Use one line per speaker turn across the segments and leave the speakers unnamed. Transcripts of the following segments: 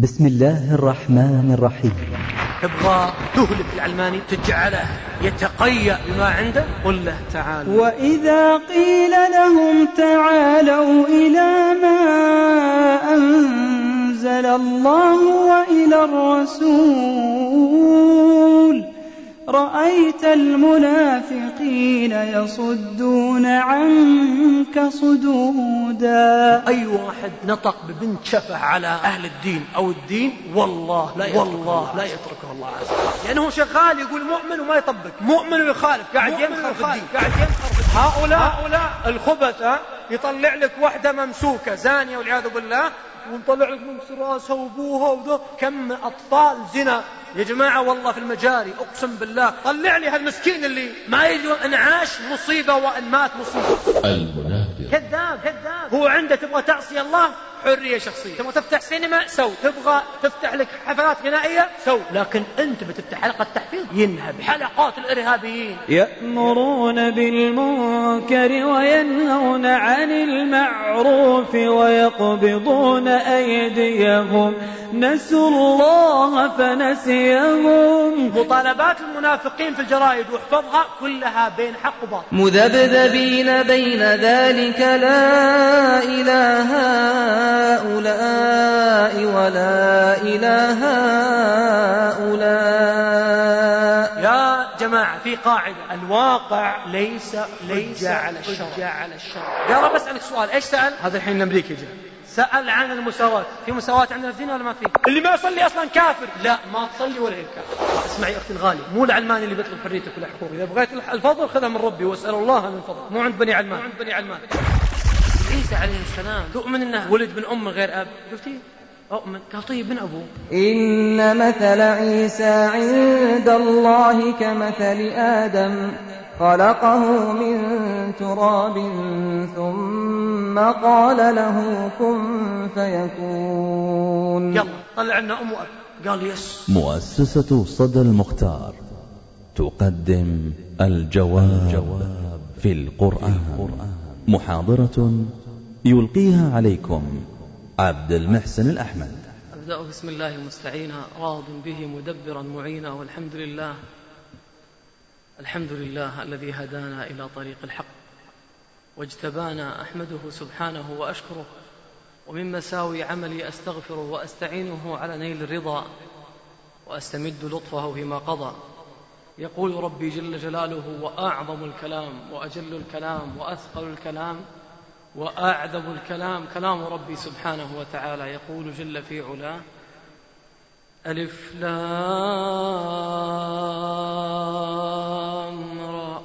بسم الله الرحمن الرحيم.
تبغى تهلك العلماني تجعله يتقيأ بما عنده؟ قل له تعال
وإذا قيل لهم تعالوا إلى ما أنزل الله وإلى الرسول رأيت المنافقين يصدون عنك صدودا.
أي واحد نطق ببنت شفه على أهل الدين أو الدين والله لا والله لا يتركه الله عز وجل. لأنه شغال يقول مؤمن وما يطبق. مؤمن ويخالف قاعد ينخر في الدين. قاعد ينخر في هؤلاء هؤلاء الخبثة يطلع لك واحدة ممسوكة زانية والعياذ بالله ونطلع لك من راسها وابوها وذا كم أطفال زنا. يا جماعة والله في المجاري أقسم بالله طلع لي هالمسكين اللي ما يدري أن عاش مصيبة وأن مات مصيبة.
المنافق.
كذاب كذاب. هو عنده تبغى تعصي الله؟ حرية شخصية. تبغى تفتح سينما؟ سو. تبغى تفتح لك حفلات غنائية؟ سو. لكن أنت بتفتح حلقة تحفيظ ينهب حلقات الإرهابيين.
يأمرون بالمنكر وينهون عن المعروف ويقبضون أيديهم. نسوا الله فنسيهم.
مطالبات المنافقين في الجرائد واحفظها كلها بين حق وباطل.
مذبذبين بين ذلك لا إله هؤلاء ولا إله هؤلاء.
يا جماعة في قاعدة. الواقع ليس ليس على الشر على الشر يا رب أسألك سؤال. إيش سأل؟ هذا الحين الأمريكي جاء. سأل عن المساواة. في مساواة عندنا في الدين ولا ما في؟ اللي ما يصلي أصلا كافر. لا ما تصلي ولا هي كافر اسمعي أختي الغالية مو العلماني اللي بيطلب حريتك ولا حقوق إذا بغيت الفضل خذها من ربي واسأل الله من فضل مو عند بني علمان. مو عند بني علمان. عيسى عليه السلام. تؤمن إنه ولد من أم غير أب؟ شفتي؟ أؤمن. قال طيب من أبوه
إن مثل عيسى عند الله كمثل آدم خلقه من تراب ثم قال له كن فيكون.
يلا طلع لنا أم وأب. قال يس.
مؤسسة صدى المختار. تقدم الجواب في القرآن. محاضرة يلقيها عليكم عبد المحسن الأحمد.
أبدأ بسم الله مستعينا راض به مدبرا معينا والحمد لله. الحمد لله الذي هدانا إلى طريق الحق واجتبانا أحمده سبحانه وأشكره ومن مساوي عملي أستغفره وأستعينه على نيل الرضا وأستمد لطفه فيما قضى. يقول ربي جل جلاله وأعظم الكلام وأجل الكلام وأثقل الكلام وأعذب الكلام كلام ربي سبحانه وتعالى. يقول جل في علاه ألف لام را.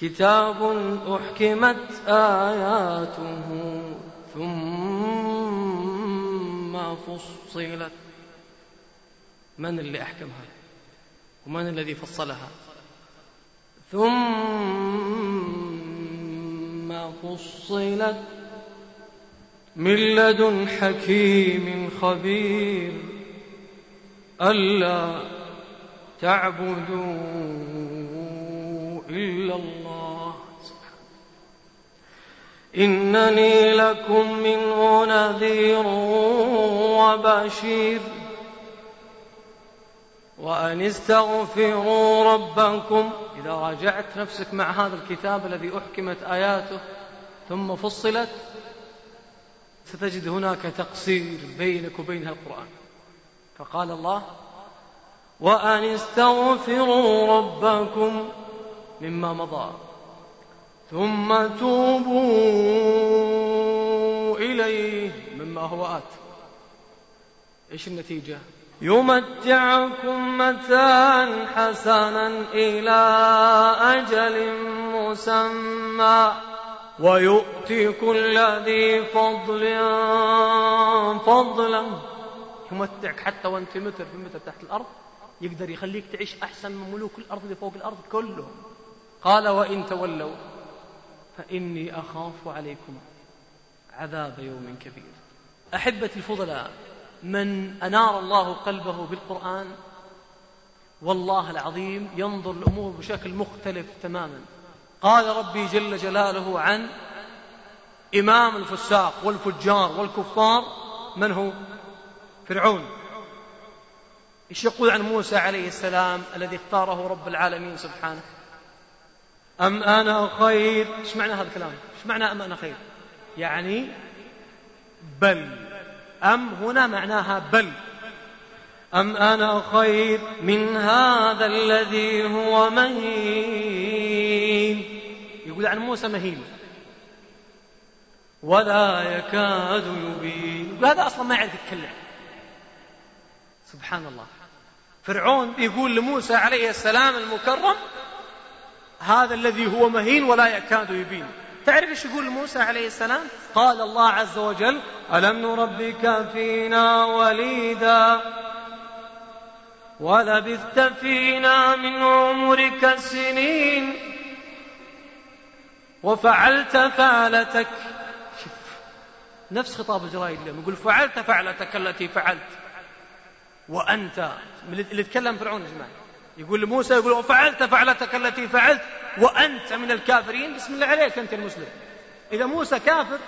كتاب أحكمت آياته ثم فصلت. من اللي أحكمها؟ ومن الذي فصلها؟ ثم فصلت من لدن حكيم خبير ألا تعبدوا إلا الله. إنني لكم منه نذير وبشير وأن استغفروا ربكم. إذا راجعت نفسك مع هذا الكتاب الذي أحكمت آياته ثم فصلت ستجد هناك تقصير بينك وبين القرآن. فقال الله وأن استغفروا ربكم مما مضى ثم توبوا إليه مما هو آت. إيش النتيجة؟ يمتعكم متاعا حسنا إلى أجل مسمى ويؤتي كل ذي فضل فضلا. يمتعك حتى وانت متر في متر تحت الأرض يقدر يخليك تعيش أحسن من ملوك الأرض اللي فوق الأرض كلهم قال وإن تولوا فإني أخاف عليكم عذاب يوم كبير. أحبتي الفضلاء من أنار الله قلبه بالقرآن والله العظيم ينظر الأمور بشكل مختلف تماما. قال ربي جل جلاله عن إمام الفساق والفجار والكفار من هو؟ فرعون. إيش يقول عن موسى عليه السلام الذي اختاره رب العالمين سبحانه؟ أم أنا خير؟ إيش معنى هذا الكلام؟ إيش معنى أم أنا خير؟ يعني بل. أم هنا معناها بل. أم أنا خير من هذا الذي هو مهين. يقول عن موسى مهين. ولا يكاد يبين. هذا أصلا ما يعرف يتكلم. سبحان الله فرعون يقول لموسى عليه السلام المكرم هذا الذي هو مهين ولا يكاد يبين. تعرف إيش يقول موسى عليه السلام؟ قال الله عز وجل ألم نربك فينا وليدا ولبثت فينا من عمرك سنين وفعلت فعلتك. نفس خطاب الجرايد اليوم يقول فعلت فعلتك التي فعلت. وأنت اللي تكلم فرعون جماعة. يقول لموسى يقول وفعلت فعلتك التي فعلت. وأنت من الكافرين. بسم الله عليك أنت المسلم. إذا موسى كافر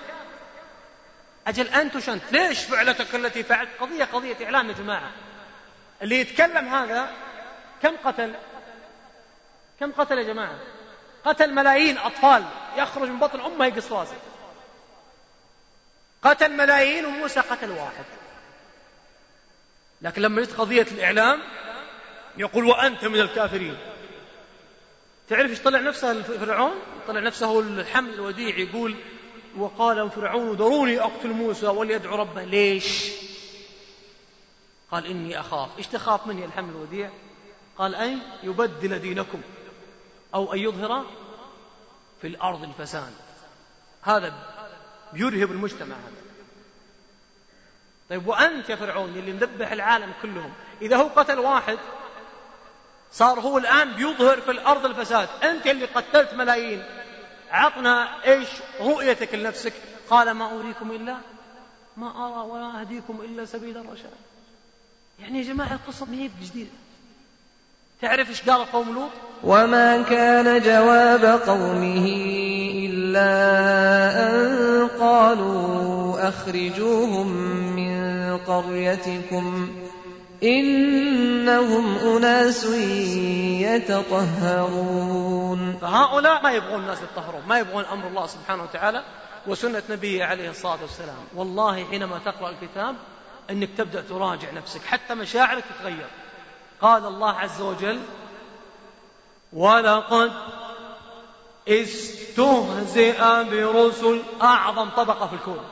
أجل أنت وش أنت ليش فعلتك التي فعلت؟ قضية قضية إعلام يا جماعة. اللي يتكلم هذا كم قتل؟ كم قتل يا جماعة؟ قتل ملايين أطفال. يخرج من بطن أمه يقص راسه. قتل ملايين وموسى قتل واحد. لكن لما جت قضية الإعلام يقول وأنت من الكافرين. تعرف إيش طلع نفسه فرعون طلع نفسه الحمل الوديع يقول وقال فرعون ذروني أقتل موسى وليدعو ربه. ليش؟ قال إني أخاف. إيش تخاف مني الحمل الوديع؟ قال أن يبدل دينكم أو أن يظهر في الأرض الفساد. هذا يرهب المجتمع هذا. طيب وأنت يا فرعون اللي مذبح العالم كلهم إذا هو قتل واحد صار هو الآن بيظهر في الأرض الفساد. أنت اللي قتلت ملايين. عطنا إيش رؤيتك لنفسك؟ قال ما أريكم إلا ما أرى ولا أهديكم إلا سبيل الرشاد. يعني يا جماعة القصة ما هي جديدة تعرف إيش قال قوم لوط؟
وما كان جواب قومه إلا أن قالوا أخرجوهم من قريتكم. إنهم أناس يتطهرون.
فهؤلاء ما يبغون الناس يتطهرون ما يبغون أمر الله سبحانه وتعالى وسنة نبيه عليه الصلاة والسلام. والله حينما تقرأ الكتاب أنك تبدأ تراجع نفسك حتى مشاعرك تتغير. قال الله عز وجل ولقد استهزئ برسل أعظم طبقة في الكون.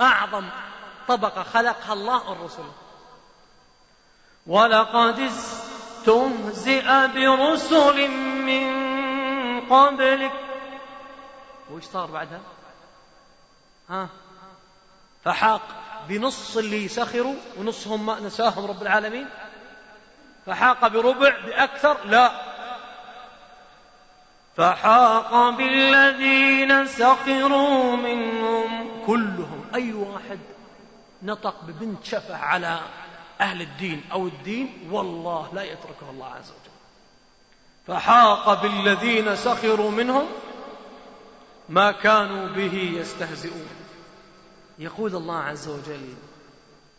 أعظم طبقة خلقها الله الرسل. ولقد استهزئ برسل من قبلك. وش صار بعدها؟ ها؟ فحاق بنص اللي سخروا ونصهم ما نساهم رب العالمين. فحاق بربع بأكثر؟ لا. فحاق بالذين سخروا منهم. كلهم أي واحد نطق ببنت شفه على أهل الدين أو الدين والله لا يتركه الله عز وجل. فحاق بالذين سخروا منهم ما كانوا به يستهزئون. يقول الله عز وجل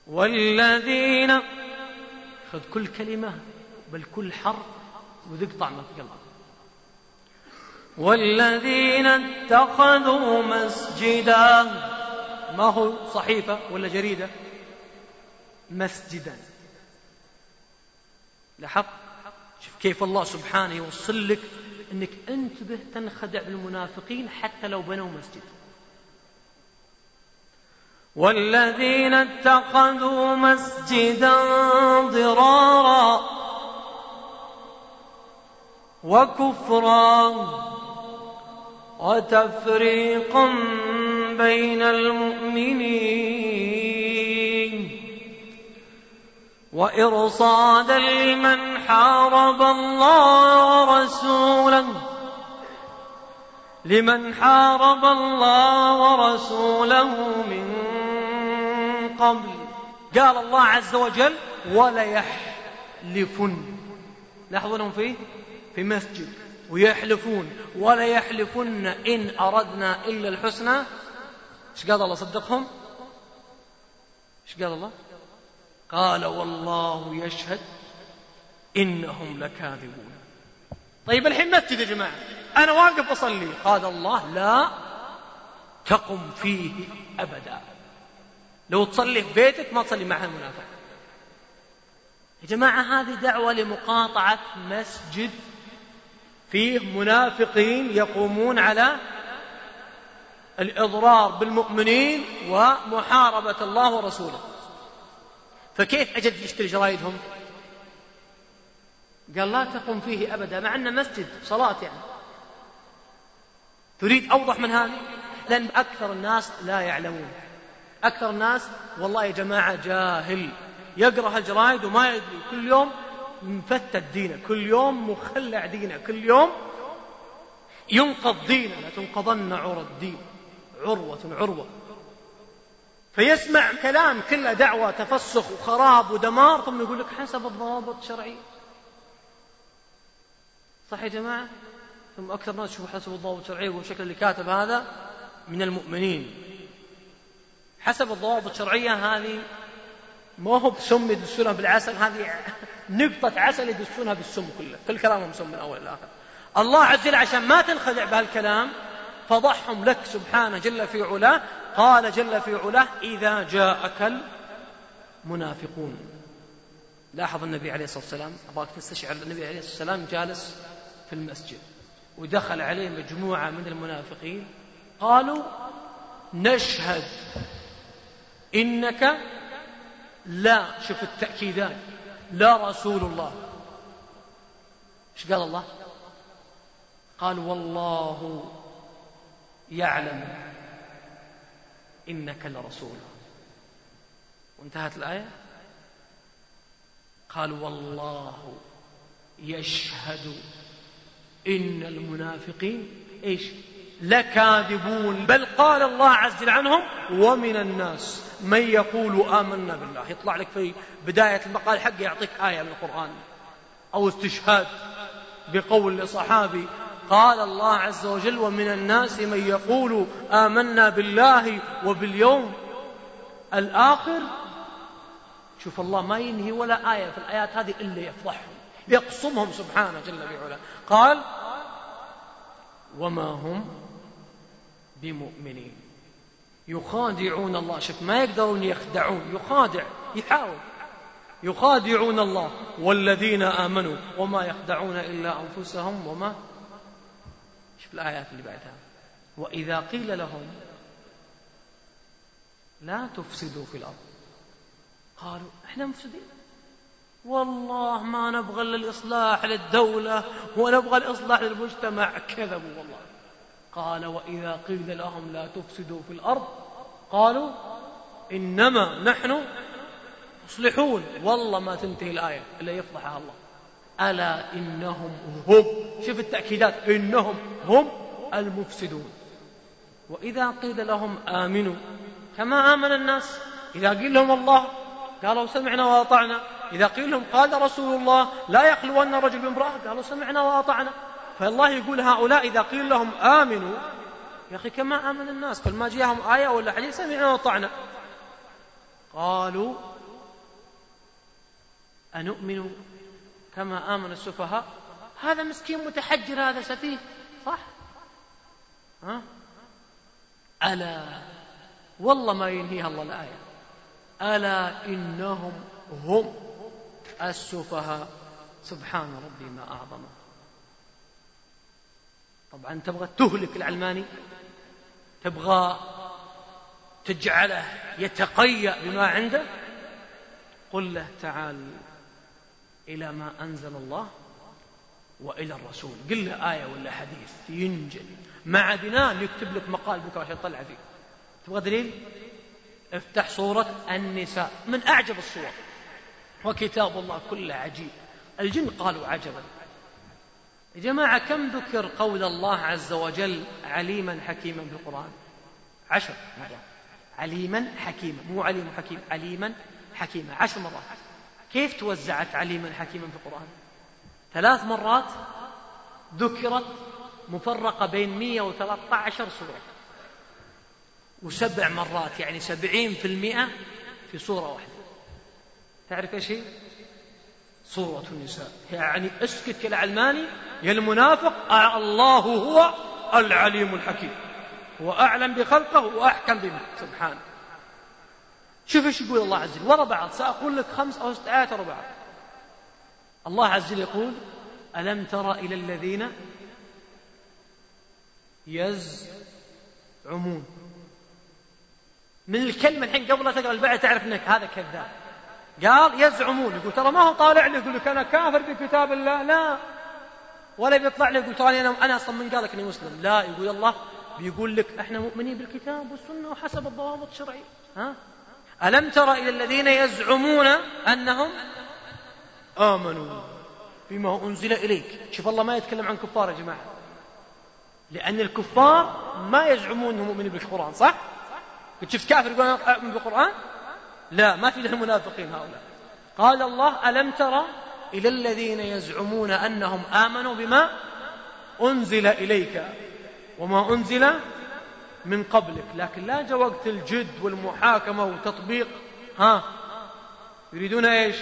والذين خذ كل كلمة بل كل حرف وذق طعمه في قلبك. والذين اتخذوا مسجدا ما هو صحيفة ولا جريدة؟ مسجدا. لاحظت شوف كيف الله سبحانه يوصل لك إنك أنتبه تنخدع بالمنافقين حتى لو بنوا مسجد. والذين اتخذوا مسجدا ضرارا وكفرا وتفريقا بين المؤمنين. وإرصادا لمن حارب الله ورسوله لمن حارب الله ورسوله من قبل. قال الله عز وجل وليحلفن لاحظونهم فيه في مسجد. ويحلفون ولا يحلفن إن أردنا إلا الحسنى إيش قال الله؟ صدقهم. إيش قال الله؟ قال والله يشهد إنهم لكاذبون. طيب الحين مسجد يا جماعة أنا واقف أصلي. قال الله لا تقم فيه أبدا. لو تصلي في بيتك ما تصلي مع المنافق. يا جماعة هذه دعوة لمقاطعة مسجد فيه منافقين يقومون على الإضرار بالمؤمنين ومحاربة الله ورسوله. فكيف أجد يشتري جرايدهم؟ قال لا تقم فيه أبدا مع أنه مسجد صلاة يعني. تريد أوضح من هذه؟ لأن أكثر الناس لا يعلمون. أكثر الناس والله يا جماعة جاهل. يقرأ الجرايد وما يدري. كل يوم مفتت دينه كل يوم مخلع دينه كل يوم ينقض دينه. لتنقضن عرى الدين. عروة عروة. فيسمع كلام كله دعوة تفسخ وخراب ودمار ثم يقول لك حسب الضوابط الشرعية. صح يا جماعة؟ ثم أكثر الناس يشوفوا حسب الضوابط الشرعية والشكل اللي كاتب هذا من المؤمنين. حسب الضوابط الشرعية هذه ما هو بسم يدسونها بالعسل هذه نقطة عسل يدسونها بالسم كله. كل كلامهم سم من أول إلى آخر الله عز وجل عشان ما تنخدع بهالكلام فضحهم لك سبحانه جل في علاه قال جل في علاه إذا جاءك المنافقون. لاحظ النبي عليه الصلاة والسلام أبغاك تستشعر النبي عليه الصلاة والسلام جالس في المسجد ودخل عليه مجموعة من المنافقين. قالوا نشهد إنك لا شوف التأكيدات لا رسول الله. إيش قال الله؟ قال والله يعلم إنك لرسول. وانتهت الآية؟ قال والله يشهد إن المنافقين إيش؟ لكاذبون. بل قال الله عز وجل عنهم ومن الناس من يقول آمنا بالله. يطلع لك في بداية المقال حقه يعطيك آية من القرآن. أو استشهاد بقول لصحابي قال الله عز وجل ومن الناس من يقول آمنا بالله وباليوم الآخر. شوف الله ما ينهي ولا آية في الآيات هذه إلا يفضحهم يقصمهم سبحانه جل وعلا قال وما هم بمؤمنين. يخادعون الله. شوف ما يقدرون يخدعون يخادع يحاول. يخادعون الله والذين آمنوا وما يخدعون إلا أنفسهم وما شوف الآيات اللي بعدها. وإذا قيل لهم لا تفسدوا في الأرض قالوا إحنا مفسدين. والله ما نبغى الإصلاح للدولة ونبغى الإصلاح للمجتمع. كذبوا والله. قال وإذا قيل لهم لا تفسدوا في الأرض قالوا إنما نحن مصلحون. والله ما تنتهي الآية إلا يفضحها الله. ألا إنهم هم. شوف التأكيدات. إنهم هم المفسدون. وإذا قيل لهم آمنوا كما آمن الناس. إذا قيل لهم الله قالوا سمعنا وأطعنا. إذا قيل لهم قال رسول الله لا يخلون رجل بامرأة. قالوا سمعنا وأطعنا. فالله يقول هؤلاء إذا قيل لهم آمنوا يا أخي كما آمن الناس. كل ما جاءهم آية ولا حديث سمعنا وأطعنا. قالوا أنؤمن كما آمن السفهاء. هذا مسكين متحجر هذا سفيه. صح؟ ها؟ ألا؟ والله ما ينهيها الله الآية. ألا إنهم هم السفهاء. سبحان ربي ما أعظمه طبعا تبغى تهلك العلماني تبغى تجعله يتقيأ بما عنده؟ قل له تعال إلى ما أنزل الله وإلى الرسول. قل له آية ولا حديث ينجل. مع بناء يكتب لك مقال بكرة عشان تطلع فيه. تبغى دليل؟ افتح صورة النساء. من أعجب الصور. وكتاب الله كله عجيب. الجن قالوا عجبا. يا جماعة كم ذكر قول الله عز وجل عليما حكيما في القرآن؟ عشر مرات. عليما حكيما. مو عليم حكيم عليما حكيما. عشر مرات. كيف توزعت عليما حكيما في القرآن؟ ثلاث مرات ذكرت مفرقة بين 113 سورة. وسبع مرات يعني سبعين في المئة في سورة واحدة. تعرف إيش هي؟ صورة النساء. يعني اسكت يا العلماني يا المنافق الله هو العليم الحكيم. هو أعلم بخلقه وأحكم بما سبحانه شوف إيش يقول الله عز وجل. ورا بعض سأقول لك خمس أو ست آيات ورا بعض. الله عز وجل يقول ألم تر إلى الذين يزعمون؟ من الكلمة الحين قبل لا تقرأ البعد تعرف أنك هذا كذاب. قال يزعمون. يقول ترى ما هو طالع لي. يقول لك أنا كافر بكتاب الله. لا. ولا بيطلع لي. يقول ترى أنا أنا أصلا من قال لك إني مسلم. لا. يقول الله بيقول لك إحنا مؤمنين بالكتاب والسنة وحسب الضوابط الشرعية. ها؟ ألم تر إلى الذين يزعمون أنهم آمنوا بما أنزل إليك شوف الله ما يتكلم عن كفار يا جماعة لأن الكفار ما يزعمون أنهم مؤمنين بالقرآن صح؟ قد شفت كافر يقول أنا أؤمن بالقرآن؟ لا ما في لهم منافقين هؤلاء قال الله ألم ترى إلى الذين يزعمون أنهم آمنوا بما أنزل إليك وما أنزل من قبلك لكن لا جاء وقت الجد والمحاكمة وتطبيق ها؟ يريدون إيش؟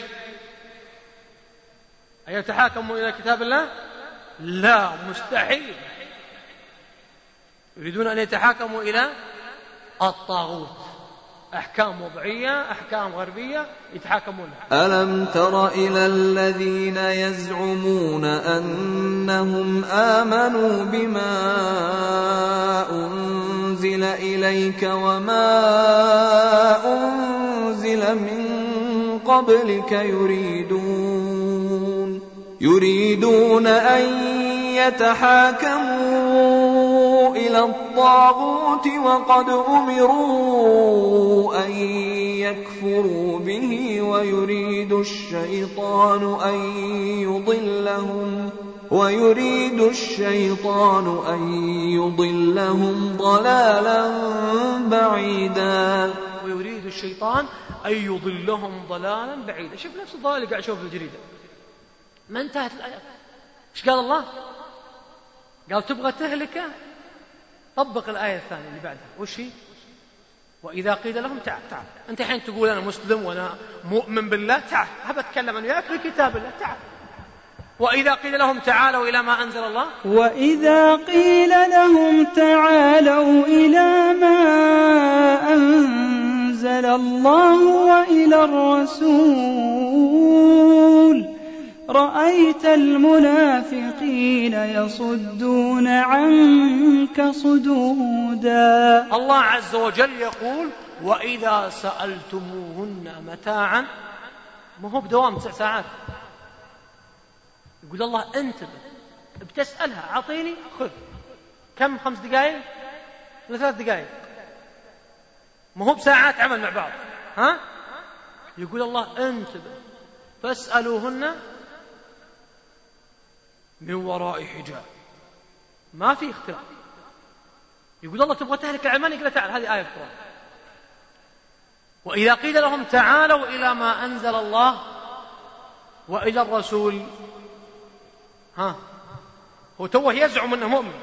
أن يتحاكموا إلى كتاب الله؟ لا مستحيل. يريدون أن يتحاكموا إلى الطاغوت. أحكام وضعية أحكام غربية يتحاكمون
ألم تر إلى الذين يزعمون أنهم آمنوا بما أنزل إليك وما أنزل من قبلك يريدون يريدون أن يتحاكموا إلى الطاغوت وقد أمروا أن يكفروا به ويريد الشيطان أن يضلهم. ويريد الشيطان أن يضلهم ضلالا بعيدا.
ويريد الشيطان أن يضلهم ضلالا بعيدا. شوف نفس الضلال اللي قاعد أشوفه في الجريدة. ما انتهت الآية؟ إيش قال الله؟ قال تبغى تهلكه طبق الآية الثانية اللي بعدها. وش هي؟ وإذا قيل لهم تعال تعال. أنت الحين تقول أنا مسلم وأنا مؤمن بالله تعال. هبى أتكلم أنا وياك بكتاب الله تعال. وإذا قيل لهم تعالوا إلى ما أنزل الله؟
وإذا قيل لهم تعالوا إلى ما أنزل الله وإلى الرسول رأيت المنافقين يصدون عنك صدودا.
الله عز وجل يقول وإذا سألتموهن متاعا ما هو بدوام تسع ساعات. يقول الله انتبه بتسألها أعطيني خذ. كم؟ خمس دقائق ولا ثلاث دقائق ما هو بساعات عمل مع بعض. ها؟ يقول الله انتبه فاسألوهن من وراء حجاب. ما في اختلاف. يقول الله تبغى تهلك العلمان يقول تعال هذه آية القرآن. وإذا قيل لهم تعالوا إلى ما أنزل الله وإلى الرسول ها؟ هو توه يزعم أنه مؤمن.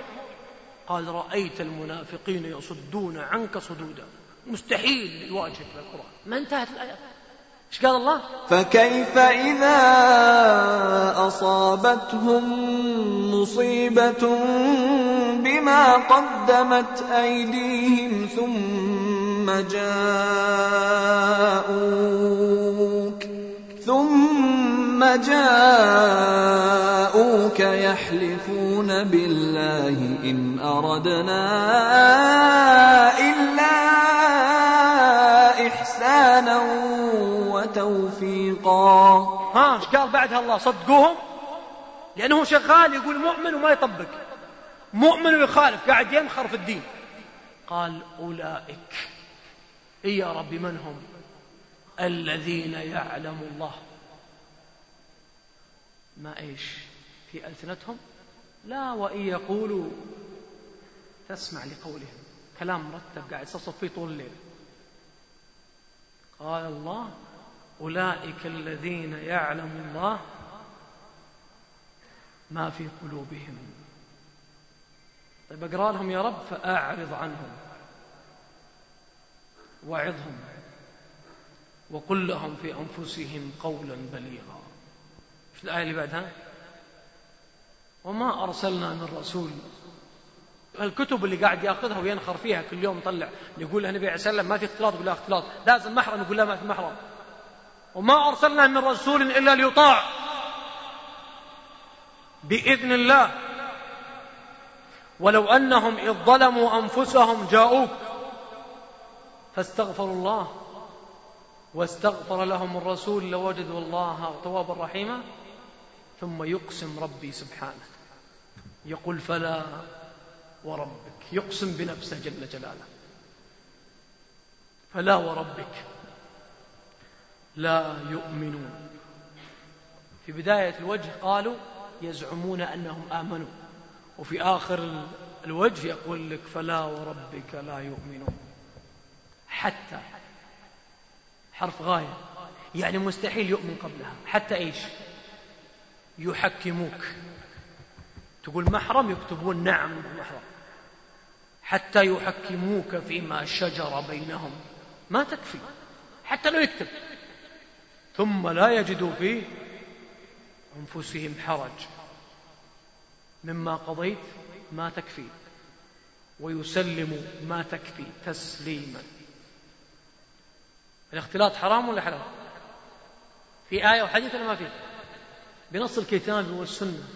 قال رأيت المنافقين يصدون عنك صدودا. مستحيل يواجهك بالقرآن. ما انتهت الآيات. إيش قال الله؟
فكيف إذا أصابتهم مصيبة بما قدمت أيديهم ثم جاءوك ثم جاءوك يحلفون بالله إن أردنا إلا إحسانا وتوفيقا.
ها إيش قال بعدها الله؟ صدقوهم؟ لأنه شغال يقول مؤمن وما يطبق. مؤمن ويخالف قاعد ينخر في الدين. قال أولئك إي يا رب من هم؟ الذين يعلم الله. ما إيش في ألسنتهم؟ لا وإن يقولوا تسمع لقولهم. كلام مرتب قاعد يصفصف فيه طول الليل. قال الله أولئك الذين يعلم الله ما في قلوبهم. طيب أقرأ لهم يا رب فأعرض عنهم. وعظهم. وقل لهم في أنفسهم قولا بليغا. في الآية اللي بعدها؟ وما أرسلنا من رسول. الكتب اللي قاعد يأخذها وينخر فيها كل يوم يطلع يقول النبي عليه وسلم ما في اختلاط يقول لا اختلاط. لازم محرم يقول لا ما في محرم. وما أرسلنا من رسول إلا ليطاع. بإذن الله. ولو أنهم إذ ظلموا أنفسهم جاءوك فاستغفروا الله واستغفر لهم الرسول لوجدوا الله توابا رحيما. ثم يقسم ربي سبحانه. يقول فلا وربك. يقسم بنفسه جل جلاله. فلا وربك. لا يؤمنون. في بداية الوجه قالوا يزعمون أنهم آمنوا. وفي آخر الوجه يقول لك فلا وربك لا يؤمنون. حتى حرف غاية. يعني مستحيل يؤمن قبلها. حتى إيش؟ يحكموك. تقول محرم يكتبون نعم محرم. حتى يحكموك فيما شجر بينهم. ما تكفي. حتى لو يكتب. ثم لا يجدوا في أنفسهم حرج. مما قضيت ما تكفي. ويسلم ما تكفي تسليما. الاختلاط حرام ولا حلال؟ في آية وحديث ولا ما في؟ بنص الكتاب والسنة.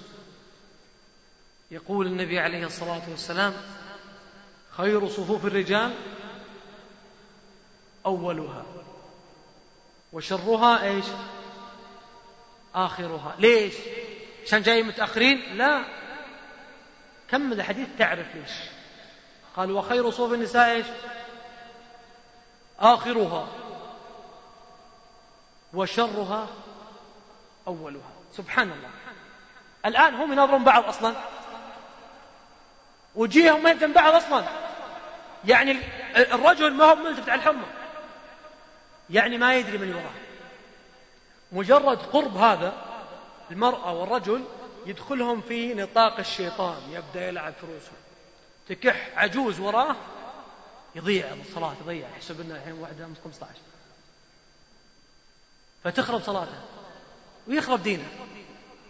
يقول النبي عليه الصلاة والسلام خير صفوف الرجال أولها وشرها إيش؟ آخرها. ليش؟ عشان جاي متأخرين؟ لا. كمل الحديث تعرف ليش؟ قال وخير صوف النساء إيش؟ آخرها وشرها أولها. سبحان الله. الآن هم ينظرون بعض أصلا. وجيههم ما يمكن بعض أصلا. يعني الرجل ما هو ملتفت على الحمى يعني ما يدري من وراه مجرد قرب هذا المرأة والرجل يدخلهم في نطاق الشيطان. يبدأ يلعب في رؤوسهم. تكح عجوز وراه يضيع الصلاة يضيع. يحسب إنه الحين واحدة 15 فتخرب صلاته. ويخرب دينه.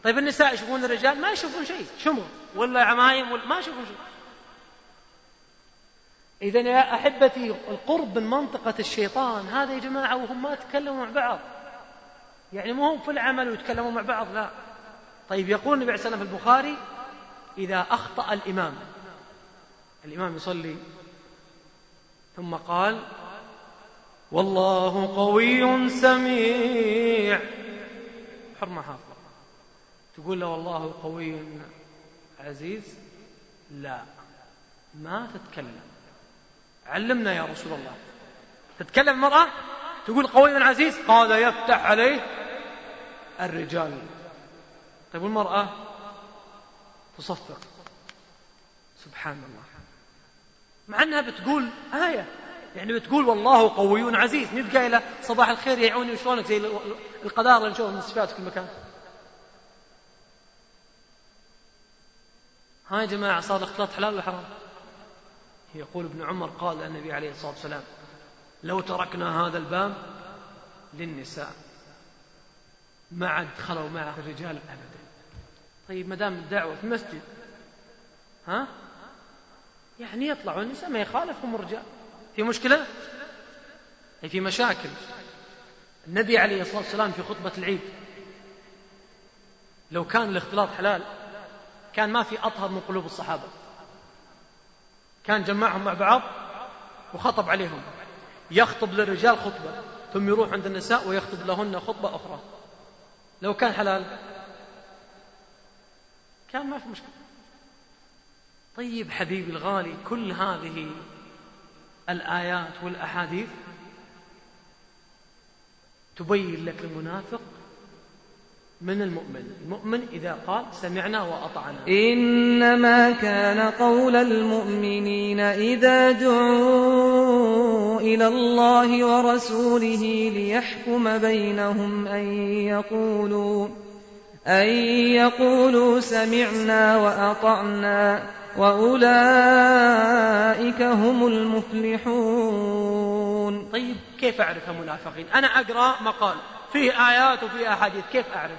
طيب النساء يشوفون الرجال ما يشوفون شيء شمر ولا عمايم ولا ما يشوفون شيء. إذا يا أحبتي القرب من منطقة الشيطان. هذا يا جماعة وهم ما تكلموا مع بعض. يعني مو هم في العمل ويتكلموا مع بعض لا. طيب يقول النبي عليه الصلاة والسلام في البخاري إذا أخطأ الإمام. الإمام يصلي ثم قال والله قوي سميع. حرمة حافظة تقول له والله قوي عزيز؟ لا. ما تتكلم. علمنا يا رسول الله. تتكلم المرأة تقول قوي عزيز؟ قال يفتح عليه الرجال. طيب والمرأة؟ تصفق. سبحان الله. مع أنها بتقول آية. يعني بتقول والله قوي عزيز. نبقى إلى صباح الخير يا عوني وشلونك؟ زي القذارة اللي نشوفها من الصفات في كل مكان. ها يا جماعة صار الاختلاط حلال ولا حرام؟ يقول ابن عمر قال النبي عليه الصلاة والسلام لو تركنا هذا الباب للنساء ما عاد دخلوا معه الرجال أبدا. طيب ما دام الدعوة في المسجد ها؟ يعني يطلعوا النساء ما يخالفهم الرجال. في مشكلة؟ في مشاكل؟ النبي عليه الصلاة والسلام في خطبة العيد. لو كان الاختلاط حلال كان ما في أطهر من قلوب الصحابة. كان جمعهم مع بعض وخطب عليهم. يخطب للرجال خطبة ثم يروح عند النساء ويخطب لهن خطبة أخرى. لو كان حلال كان ما في مشكلة. طيب حبيبي الغالي كل هذه الآيات والأحاديث تبين لك المنافق من المؤمن. المؤمن إذا قال سمعنا وأطعنا.
إنما كان قول المؤمنين إذا دعوا إلى الله ورسوله ليحكم بينهم أن يقولوا أن يقولوا سمعنا وأطعنا وأولئك هم المفلحون.
طيب. كيف أعرف المنافقين أنا أقرأ مقال. فيه آيات وفيه أحاديث. كيف أعرف؟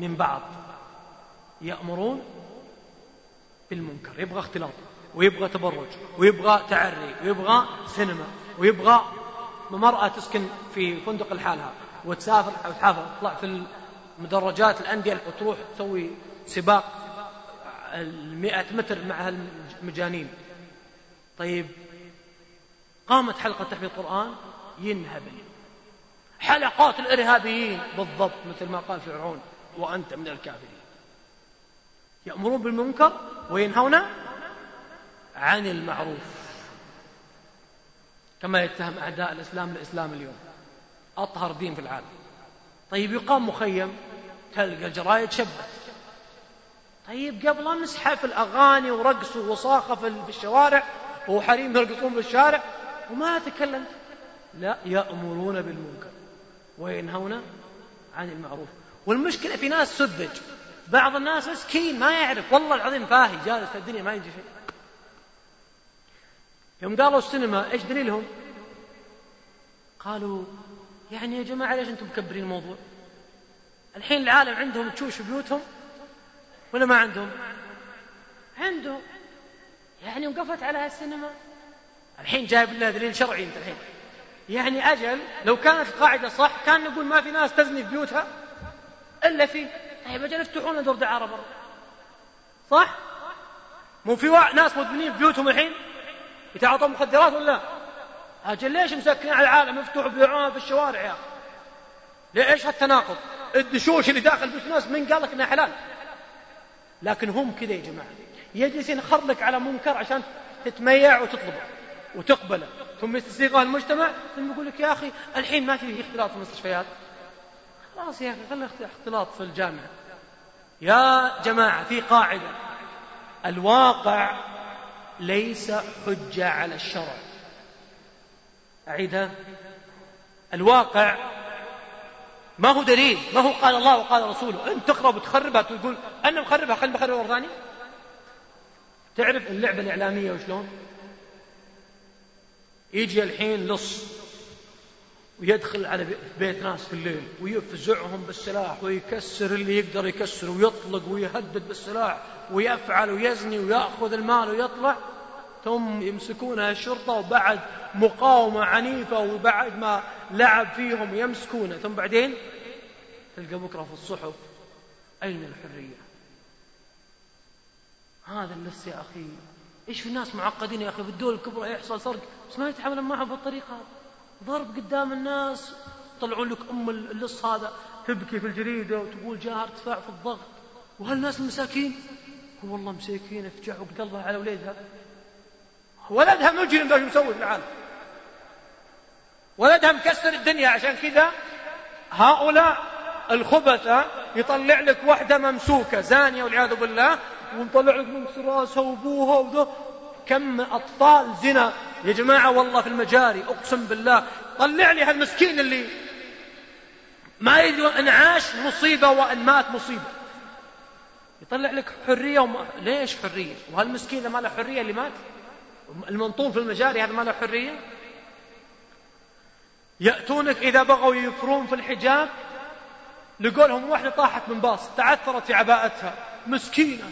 من بعض يأمرون بالمنكر يبغى اختلاط ويبغى تبرج ويبغى تعري ويبغى سينما ويبغى مرأة تسكن في فندق لحالها وتسافر وتحافظ تطلع في المدرجات الأندية وتروح تسوي سباق المئة متر مع المجانين طيب قامت حلقة تحفيظ القرآن ينهبل. حلقات الإرهابيين بالضبط مثل ما قال فرعون. وأنت من الكافرين. يأمرون بالمنكر وينهون عن المعروف. كما يتهم أعداء الإسلام الإسلام اليوم. أطهر دين في العالم. طيب يقام مخيم تلقى الجرايد شبت. طيب قبل أمس حفل أغاني ورقص وصاخة في الشوارع وحريم يرقصون في الشارع وما تكلمت لا يأمرون بالمنكر وينهون عن المعروف. والمشكلة في ناس سذج بعض الناس مسكين ما يعرف. والله العظيم فاهي جالس في الدنيا ما يجي شيء. يوم قالوا السينما إيش دليلهم قالوا يعني يا جماعة ليش أنتم مكبرين الموضوع؟ الحين العالم عندهم تشوش بيوتهم ولا ما عندهم؟ عندهم. يعني وقفت على السينما الحين جايب لنا دليل شرعي أنت الحين. يعني أجل لو كانت القاعده صح كان نقول ما في ناس تزني في بيوتها. إلا في طيب افتحوا لنا دور دعارة برا صح؟ مو في ناس مدمنين في بيوتهم الحين يتعاطون مخدرات ولا لا؟ أجل ليش مسكرين على العالم يفتحوا بيعونها في الشوارع يا أخي؟ ليش هالتناقض؟ الدشوش اللي داخل بيوت ناس من قال لك إنها حلال؟ لكن هم كذا يا جماعة يجلس ينخر لك على منكر عشان تتميع وتطلبه وتقبله ثم يستسيغه المجتمع ثم يقول لك يا أخي الحين ما في اختلاط في المستشفيات خلاص يا أخي خلي اختلاط في الجامعة. يا جماعة في قاعدة. الواقع ليس حجة على الشرع. أعيدها. الواقع ما هو دليل ما هو قال الله وقال رسوله. أنت تقرأ وتخربها تقول أنا مخربها خليني بخربها مرة ثانية. تعرف اللعبة الإعلامية وشلون؟ يجي الحين لص ويدخل على بيت ناس في الليل ويفزعهم بالسلاح ويكسر اللي يقدر يكسر ويطلق ويهدد بالسلاح ويفعل ويزني ويأخذ المال ويطلع ثم يمسكونها الشرطة وبعد مقاومة عنيفة وبعد ما لعب فيهم يمسكونه. ثم بعدين تلقى بكرة في الصحف أين الحرية. هذا اللص يا أخي. إيش في الناس معقدين يا أخي؟ في الدول الكبرى يحصل سرق. بس ما يتعاملون معهم بالطريقة ضرب قدام الناس يطلعون لك أم اللص هذا تبكي في الجريدة وتقول جاء ارتفاع في الضغط. وهالناس المساكين والله مساكين افجعوا بقلبها على وليدها. ولدها مجرم ده مسوي في العالم. ولدها مكسر الدنيا عشان كذا هؤلاء الخبثة يطلع لك واحدة ممسوكة زانية والعياذ بالله ونطلع لك من راسها وابوها وذا كم أطفال زنا. يا جماعة والله في المجاري أقسم بالله. طلع لي هالمسكين اللي ما يدري ان عاش مصيبة وإن مات مصيبة. يطلع لك حرية وما... ليش حرية؟ وهالمسكين ما له حرية اللي مات؟ المنطوم في المجاري هذا ما له حرية؟ يأتونك إذا بغوا يفرون في الحجاب. لقولهم واحدة طاحت من باص تعثرت في عباءتها. مسكينة.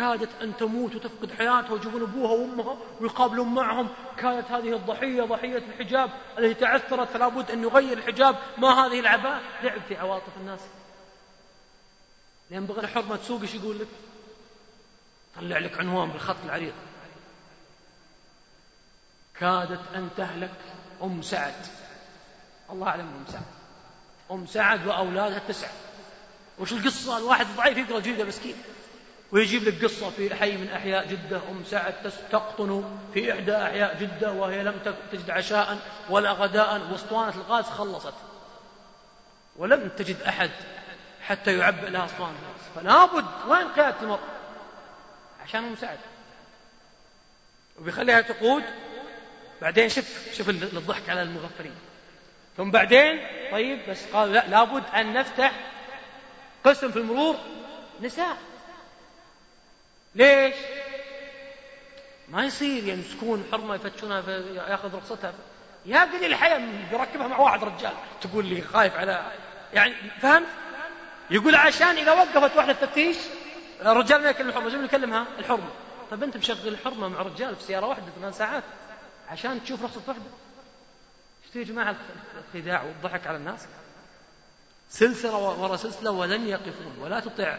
كادت أن تموت وتفقد حياتها ويجيبون أبوها وأمها ويقابلون معهم. كانت هذه الضحية ضحية الحجاب التي تعثرت فلا بد أن يغير الحجاب. ما هذه العباءة؟ لعب في عواطف الناس. لأن بغير حرمة سوق إيش يقول لك؟ طلع لك عنوان بالخط العريض. كادت أن تهلك أم سعد. الله أعلم أم سعد. أم سعد وأولادها تسعة. وش القصة؟ الواحد ضعيف يقرأ جيدة مسكين. ويجيب لك قصة في حي من أحياء جدة أم سعد تقطن في إحدى أحياء جدة وهي لم تجد عشاء ولا غداء وأسطوانة الغاز خلصت. ولم تجد أحد حتى يعبئ لها أسطوانة الغاز. فلا بد وين قيادة المرأة؟ عشان أم سعد. وبيخليها تقود. بعدين شوف شوف الضحك على المغفلين ثم بعدين طيب بس قالوا لا لابد أن نفتح قسم في المرور نساء. ليش؟ ما يصير يمسكون حرمة يفتشونها ياخذ رخصتها. يا قليل الحياة بيركبها مع واحد رجال. تقول لي خايف على يعني فهمت؟ يقول عشان إذا وقفت واحدة تفتيش الرجال ما يكلم الحرمة. الرجال يكلمها؟ الحرمة. طيب أنت مشغل الحرمة مع رجال في سيارة واحدة ثمان ساعات عشان تشوف رخصة واحدة. إيش يا جماعة؟ الخداع والضحك على الناس. سلسلة ورا سلسلة ولن يقفون ولا تطع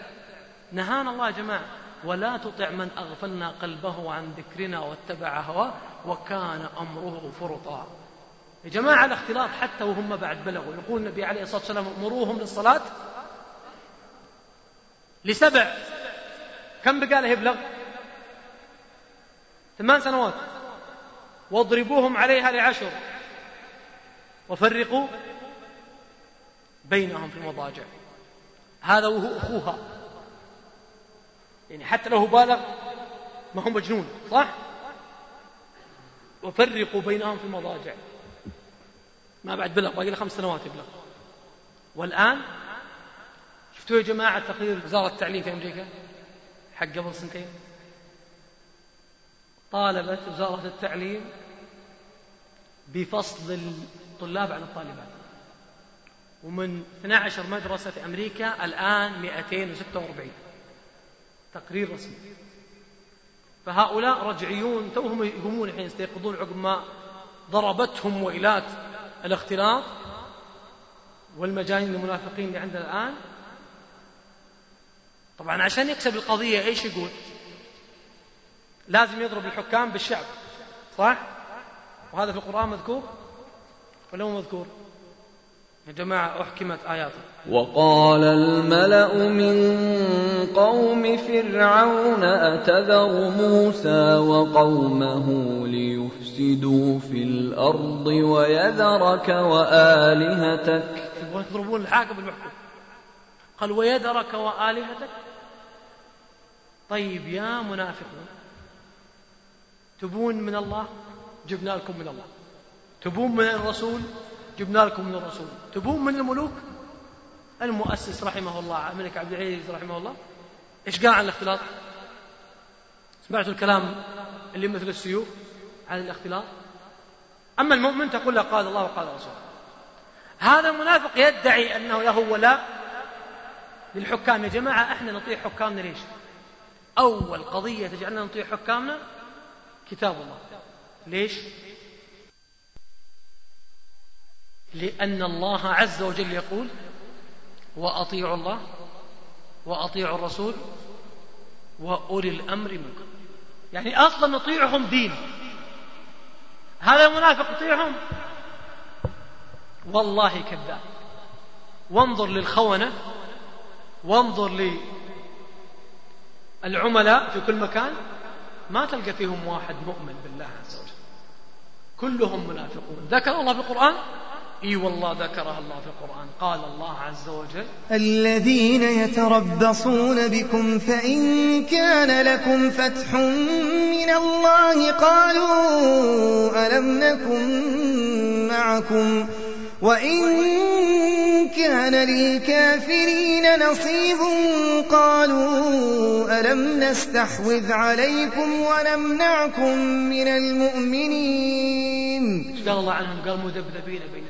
نهانا الله يا جماعة. ولا تطع من أغفلنا قلبه عن ذكرنا واتبع هواه وكان أمره فرطا. يا جماعة الاختلاط حتى وهم بعد بلغوا. يقول النبي عليه الصلاة والسلام مروهم للصلاة لسبع. كم بقى له يبلغ؟ ثمان سنوات. واضربوهم عليها لعشر. وفرقوا بينهم في المضاجع. هذا وهو أخوها. يعني حتى لو بالغ ما هو مجنون صح؟ وفرقوا بينهم في المضاجع. ما بعد بلغ باقي له خمس سنوات يبلغ. والآن شفتوا يا جماعة تقرير وزارة التعليم في أمريكا؟ حق قبل سنتين. طالبت وزارة التعليم بفصل الطلاب عن الطالبات. ومن 12 مدرسة في أمريكا الآن 246 تقرير رسمي. فهؤلاء رجعيون توهم يقومون الحين يستيقظون عقب ما ضربتهم ويلات الاختلاط. والمجانين المنافقين اللي عندنا الآن طبعا عشان يكسب القضية إيش يقول؟ لازم يضرب الحكام بالشعب صح؟ وهذا في القرآن مذكور ولا مو مذكور؟ يا جماعة أحكمت آياته.
وقال الملأ من قوم فرعون أتذر موسى وقومه ليفسدوا في الأرض ويذرك
يبغون يضربون الحاكم المحكوم قال ويذرك وآلهتك؟ طيب يا منافقون تبون من الله؟ جبنا لكم من الله. تبون من الرسول؟ جبنا لكم من الرسول. تبون من الملوك؟ المؤسس رحمه الله الملك عبد العزيز رحمه الله. إيش قال عن الاختلاط؟ سمعتوا الكلام اللي مثل السيوف عن الاختلاط. أما المؤمن تقول له قال الله وقال رسوله. هذا المنافق يدعي أنه له ولاء للحكام. يا جماعة إحنا نطيع حكامنا ليش؟ أول قضية تجعلنا نطيع حكامنا كتاب الله. ليش؟ لأن الله عز وجل يقول وأطيعوا الله وأطيعوا الرسول وأولي الأمر منكم. يعني أصلا نطيعهم دين. هذا المنافق يطيعهم؟ والله كذاب. وانظر للخونة وانظر للعملاء في كل مكان ما تلقى فيهم واحد مؤمن بالله عز وجل. كلهم منافقون. ذكر الله في القرآن إي والله ذكرها الله في القرآن. قال الله عز وجل
الذين يتربصون بكم فإن كان لكم فتح من الله قالوا ألم نكن معكم وإن كان للكافرين نصيب قالوا ألم نستحوذ عليكم ونمنعكم من المؤمنين.
قال الله عنهم قال مذبذبين بين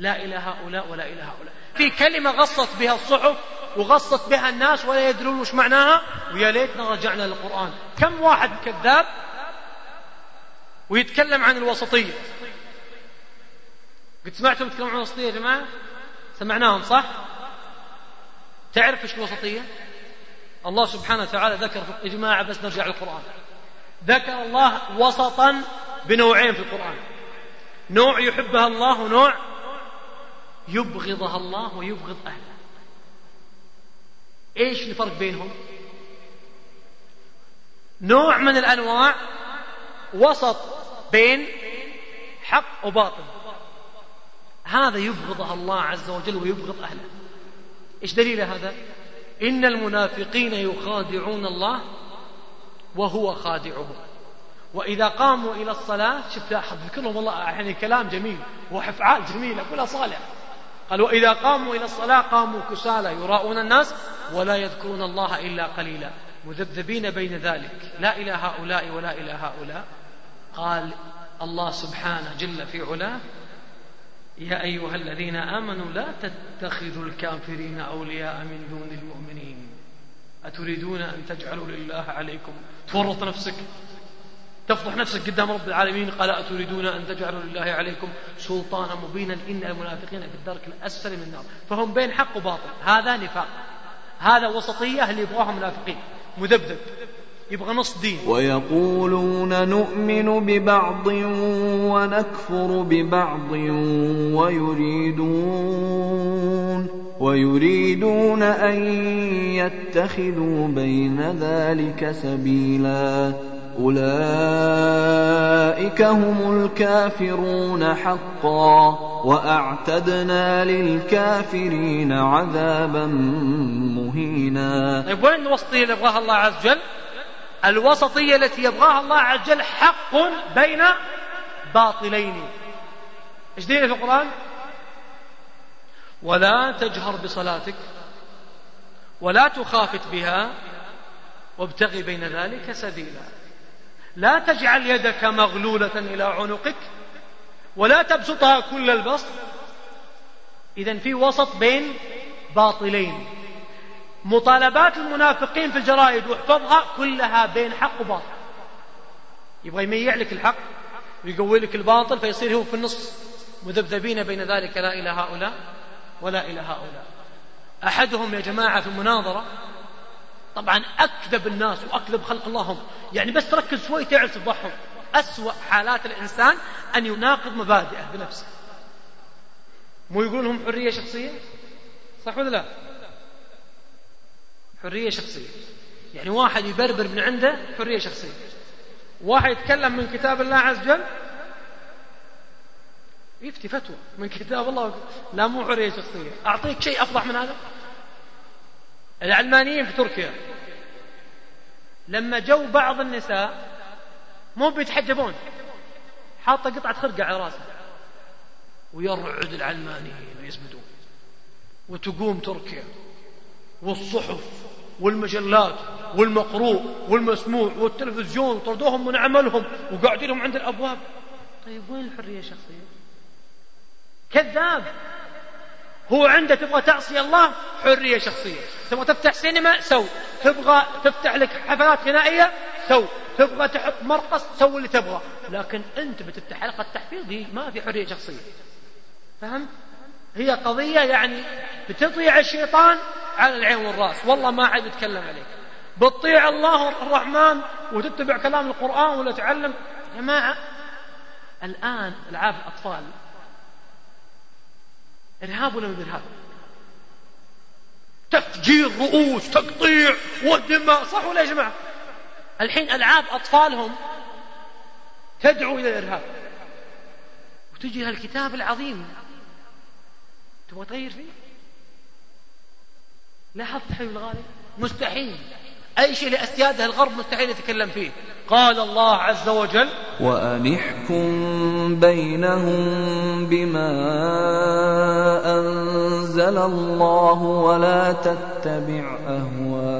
لا إلى هؤلاء ولا إلى هؤلاء. في كلمة غصت بها الصحف وغصت بها الناس ولا يدرون وش معناها ويا ليتنا رجعنا للقرآن. كم واحد كذاب ويتكلم عن الوسطية؟ قد سمعتم يتكلمون عن الوسطية يا جماعة؟ سمعناهم صح؟ تعرف إيش الوسطية؟ الله سبحانه وتعالى ذكر يا جماعة بس نرجع للقرآن. ذكر الله وسطا بنوعين في القرآن. نوع يحبها الله ونوع يبغضها الله ويبغض أهلها إيش الفرق بينهم؟ نوع من الأنواع وسط بين حق وباطل. هذا يبغضه الله عز وجل ويبغض أهله. إيش دليل هذا؟ إن المنافقين يخادعون الله وهو خادعهم. وإذا قاموا إلى الصلاة شفت لاحظ ذكرهم والله يعني كلام جميل وأفعال جميلة كلها صالحة. قال وإذا قاموا إلى الصلاة قاموا كسالى يراؤون الناس ولا يذكرون الله إلا قليلا. مذبذبين بين ذلك. لا إلى هؤلاء ولا إلى هؤلاء. قال الله سبحانه جل في علاه يا أيها الذين آمنوا لا تتخذوا الكافرين أولياء من دون المؤمنين. أتريدون أن تجعلوا لله عليكم تورط نفسك؟ تفضح نفسك قدام رب العالمين قال أتريدون أن تجعلوا لله عليكم سلطانا مبينا إن المنافقين في الدرك الأسفل من النار. فهم بين حق وباطل. هذا نفاق. هذا وسطية اللي يبغاها منافقين مذبذب. يبغى نص دين.
ويقولون نؤمن ببعض ونكفر ببعض ويريدون ويريدون أن يتخذوا بين ذلك سبيلا. أولئك هم الكافرون حقا وأعتدنا للكافرين عذابا مهينا.
طيب وين الوسطية اللي يبغاها الله عز وجل؟ الوسطية التي يبغاها الله عز وجل حق بين باطلين. إيش دين في القرآن؟ ولا تجهر بصلاتك ولا تخافت بها وابتغ بين ذلك سبيلا. لا تجعل يدك مغلولة إلى عنقك ولا تبسطها كل البسط. إذا في وسط بين باطلين. مطالبات المنافقين في الجرائد واحفظها كلها بين حق وباطل. يبغى يميع لك الحق ويقوي لك الباطل فيصير هو في النص مذبذبين بين ذلك لا إلى هؤلاء ولا إلى هؤلاء. أحدهم يا جماعة في المناظرة طبعا أكذب الناس وأكذب خلق الله هم يعني بس تركز شوي تعرف تفضحهم أسوأ حالات الإنسان أن يناقض مبادئه بنفسه. مو يقولون هم حرية شخصية؟ صح ولا لا؟ حرية شخصية. يعني واحد يبربر من عنده حرية شخصية. واحد يتكلم من كتاب الله عز وجل يفتي فتوى من كتاب الله. لا مو حرية شخصية. أعطيك شيء أفضح من هذا؟ العلمانيين في تركيا. لما جو بعض النساء مو بيتحجبون حاطة قطعة خرقة على راسها. ويرعد العلمانيين ويسبدون وتقوم تركيا. والصحف والمجلات والمقروء والمسموع والتلفزيون طردوهم من عملهم وقاعدين عند الأبواب. طيب وين الحرية الشخصية؟ كذاب. هو عنده تبغى تعصي الله حرية شخصية. تبغى تفتح سينما سو. تبغى تفتح لك حفلات غنائية سو. تبغى تحط مرقص سوي اللي تبغى. لكن أنت بتفتح حلقة تحفيظ دي ما في حرية شخصية. فهمت؟ هي قضية يعني بتطيع الشيطان على العين والرأس. والله ما عاد يتكلم عليك. بتطيع الله الرحمن وتتبع كلام القرآن ولا تعلم. يا جماعة الآن ألعاب الأطفال. إرهاب ولا إرهاب تفجير رؤوس تقطيع ودماء صح ولا يا جماعة؟ الحين ألعاب أطفالهم تدعو إلى الإرهاب. وتجي هالكتاب العظيم. تبغى تغير فيه؟ لاحظت حي الغالي. مستحيل. أي شيء لأسياده الغرب مستحيل يتكلم فيه. قال الله عز وجل
وأن احكم بينهم بما أنزل الله ولا تتبع أهواءهم.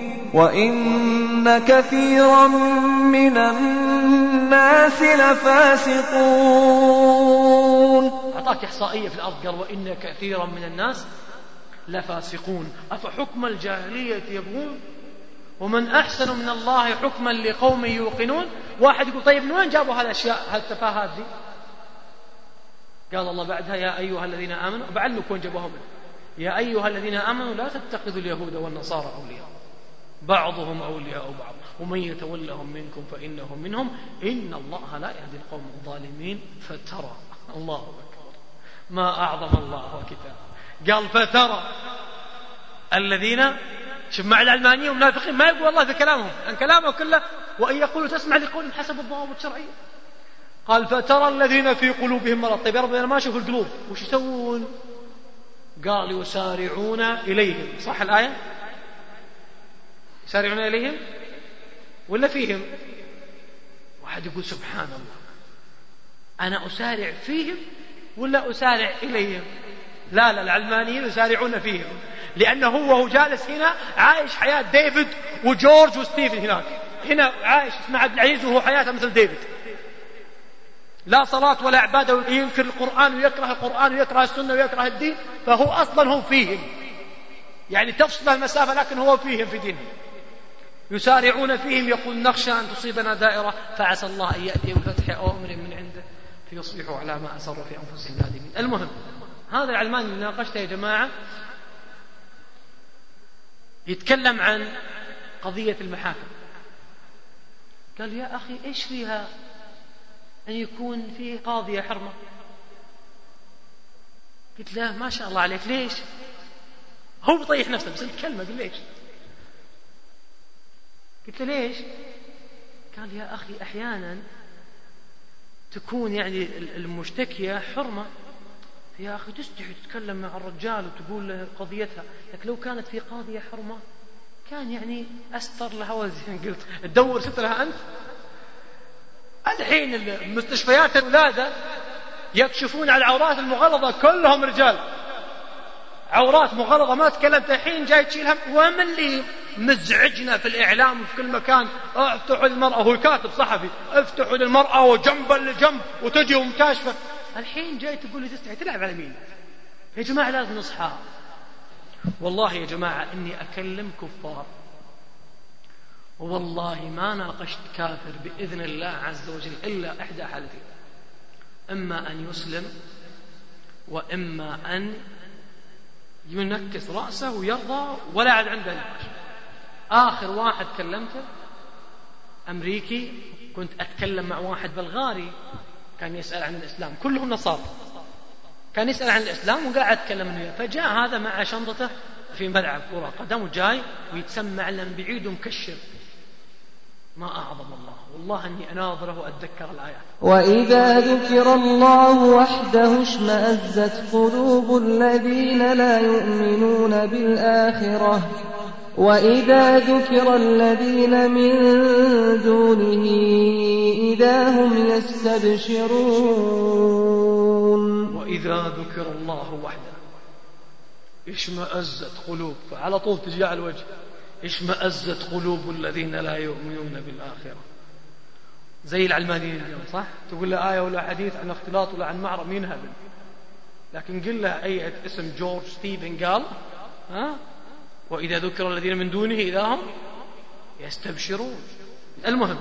وإن كثيرا من الناس لفاسقون
أعطاك إحصائية في الأرض قال وإن كثيرا من الناس لفاسقون. أفحكم الجاهلية يبغون؟ ومن أحسن من الله حكما لقوم يوقنون؟ واحد يقول طيب من وين جابوا هالأشياء هالتفاهات دي؟ قال الله بعدها يا أيها الذين آمنوا بعلمك وين جابوها يا أيها الذين آمنوا لا تتخذوا اليهود والنصارى أولياء. بعضهم أولياء بعض. ومن يتولهم منكم فإنه منهم. إن الله لا يهدي القوم الظالمين فترى. الله أكبر. ما أعظم الله وكتابه قال فترى. الذين شوف مع العلمانيين والمنافقين ما يقول الله في كلامهم. عن كلامه كله. وإن يقولوا تسمع لقولهم حسب الضوابط الشرعية. قال فترى الذين في قلوبهم مرض. طيب يا رب أنا ما أشوف القلوب. وش يسوون؟ قال يسارعون إليهم. صح الآية؟ يسارعون إليهم؟ ولا فيهم؟ واحد يقول سبحان الله أنا أسارع فيهم ولا أسارع إليهم؟ لا لا العلمانيين يسارعون فيهم. لأنه هو وهو جالس هنا عايش حياة ديفيد وجورج وستيفن هناك. هنا عايش مع عبد العزيز وهو حياته مثل ديفيد. لا صلاة ولا عبادة ينكر القرآن ويكره القرآن ويكره السنة ويكره الدين فهو أصلا هو فيهم. يعني تفصل المسافة لكن هو فيهم في دينهم. يسارعون فيهم يقول نخشى أن تصيبنا دائرة فعسى الله أن يأتي بفتح أو أمر من عنده فيصبحوا على ما أسروا في أنفسهم نادمين المهم هذا العلماني اللي ناقشته يا جماعة يتكلم عن قضية المحاكم. قال يا أخي إيش فيها أن يكون في قاضية حرمة؟ قلت له ما شاء الله عليك ليش؟ هو بيطيح نفسه بس الكلمة قل ليش؟ قلت له ليش؟ قال يا أخي أحيانا تكون يعني المشتكية حرمة. يا أخي تستحي تتكلم مع الرجال وتقول له قضيتها لكن لو كانت في قاضية حرمة كان يعني أستر لها وزين قلت تدور سترها أنت؟ الحين المستشفيات الولادة يكشفون على العورات المغلظة كلهم رجال. عورات مغلظة ما تكلمت الحين جاي تشيلها ومن اللي مزعجنا في الإعلام وفي كل مكان؟ افتحوا للمرأة. هو كاتب صحفي. افتحوا للمرأة وجنبا لجنب وتجي ومكاشفة. الحين جاي تقول لي تستحي تلعب على مين؟ يا جماعة لازم نصحى. والله يا جماعة إني أكلم كفار. والله ما ناقشت كافر بإذن الله عز وجل إلا إحدى حالتين. إما أن يسلم وإما أن ينكس رأسه ويرضى ولا عاد عنده نقاش. آخر واحد كلمته أمريكي كنت أتكلم مع واحد بلغاري كان يسأل عن الإسلام. كلهم نصارى. كان يسأل عن الإسلام وقاعد أتكلم وياه. فجاء هذا مع شنطته في ملعب كرة قدم وجاي ويتسمع لهم بعيد ومكشر ما أعظم الله. والله أني أناظره وأتذكر الآيات.
وإذا ذكر الله وحده اشمأزت قلوب الذين لا يؤمنون بالآخرة. وإذا ذكر الذين من دونه إذا هم يستبشرون.
وإذا ذكر الله وحده اشمأزت قلوب. فعلى طول تجي على الوجه. اشمأزت قلوب الذين لا يؤمنون بالآخرة. زي العلمانيين اليوم صح؟ تقول له آية ولا حديث عن اختلاط ولا عن معرض مين هبل لكن قل له أي اسم جورج ستيفن قال ها؟ وإذا ذكر الذين من دونه إذا هم يستبشرون. المهم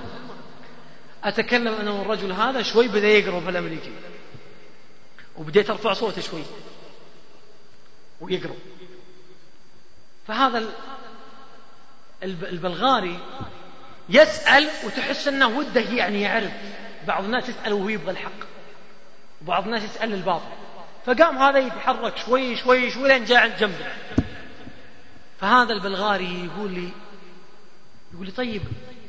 أتكلم أنا والرجل هذا شوي بدأ يقرب في الأمريكي. وبديت أرفع صوتي شوي. ويقرب فهذا البلغاري يسأل وتحس أنه وده يعني يعرف. بعض الناس يسأل وهو يبغى الحق. وبعض الناس يسأل الباطل. فقام هذا يتحرك شوي شوي شوي لين جاء جنبه فهذا البلغاري يقول لي يقول لي طيب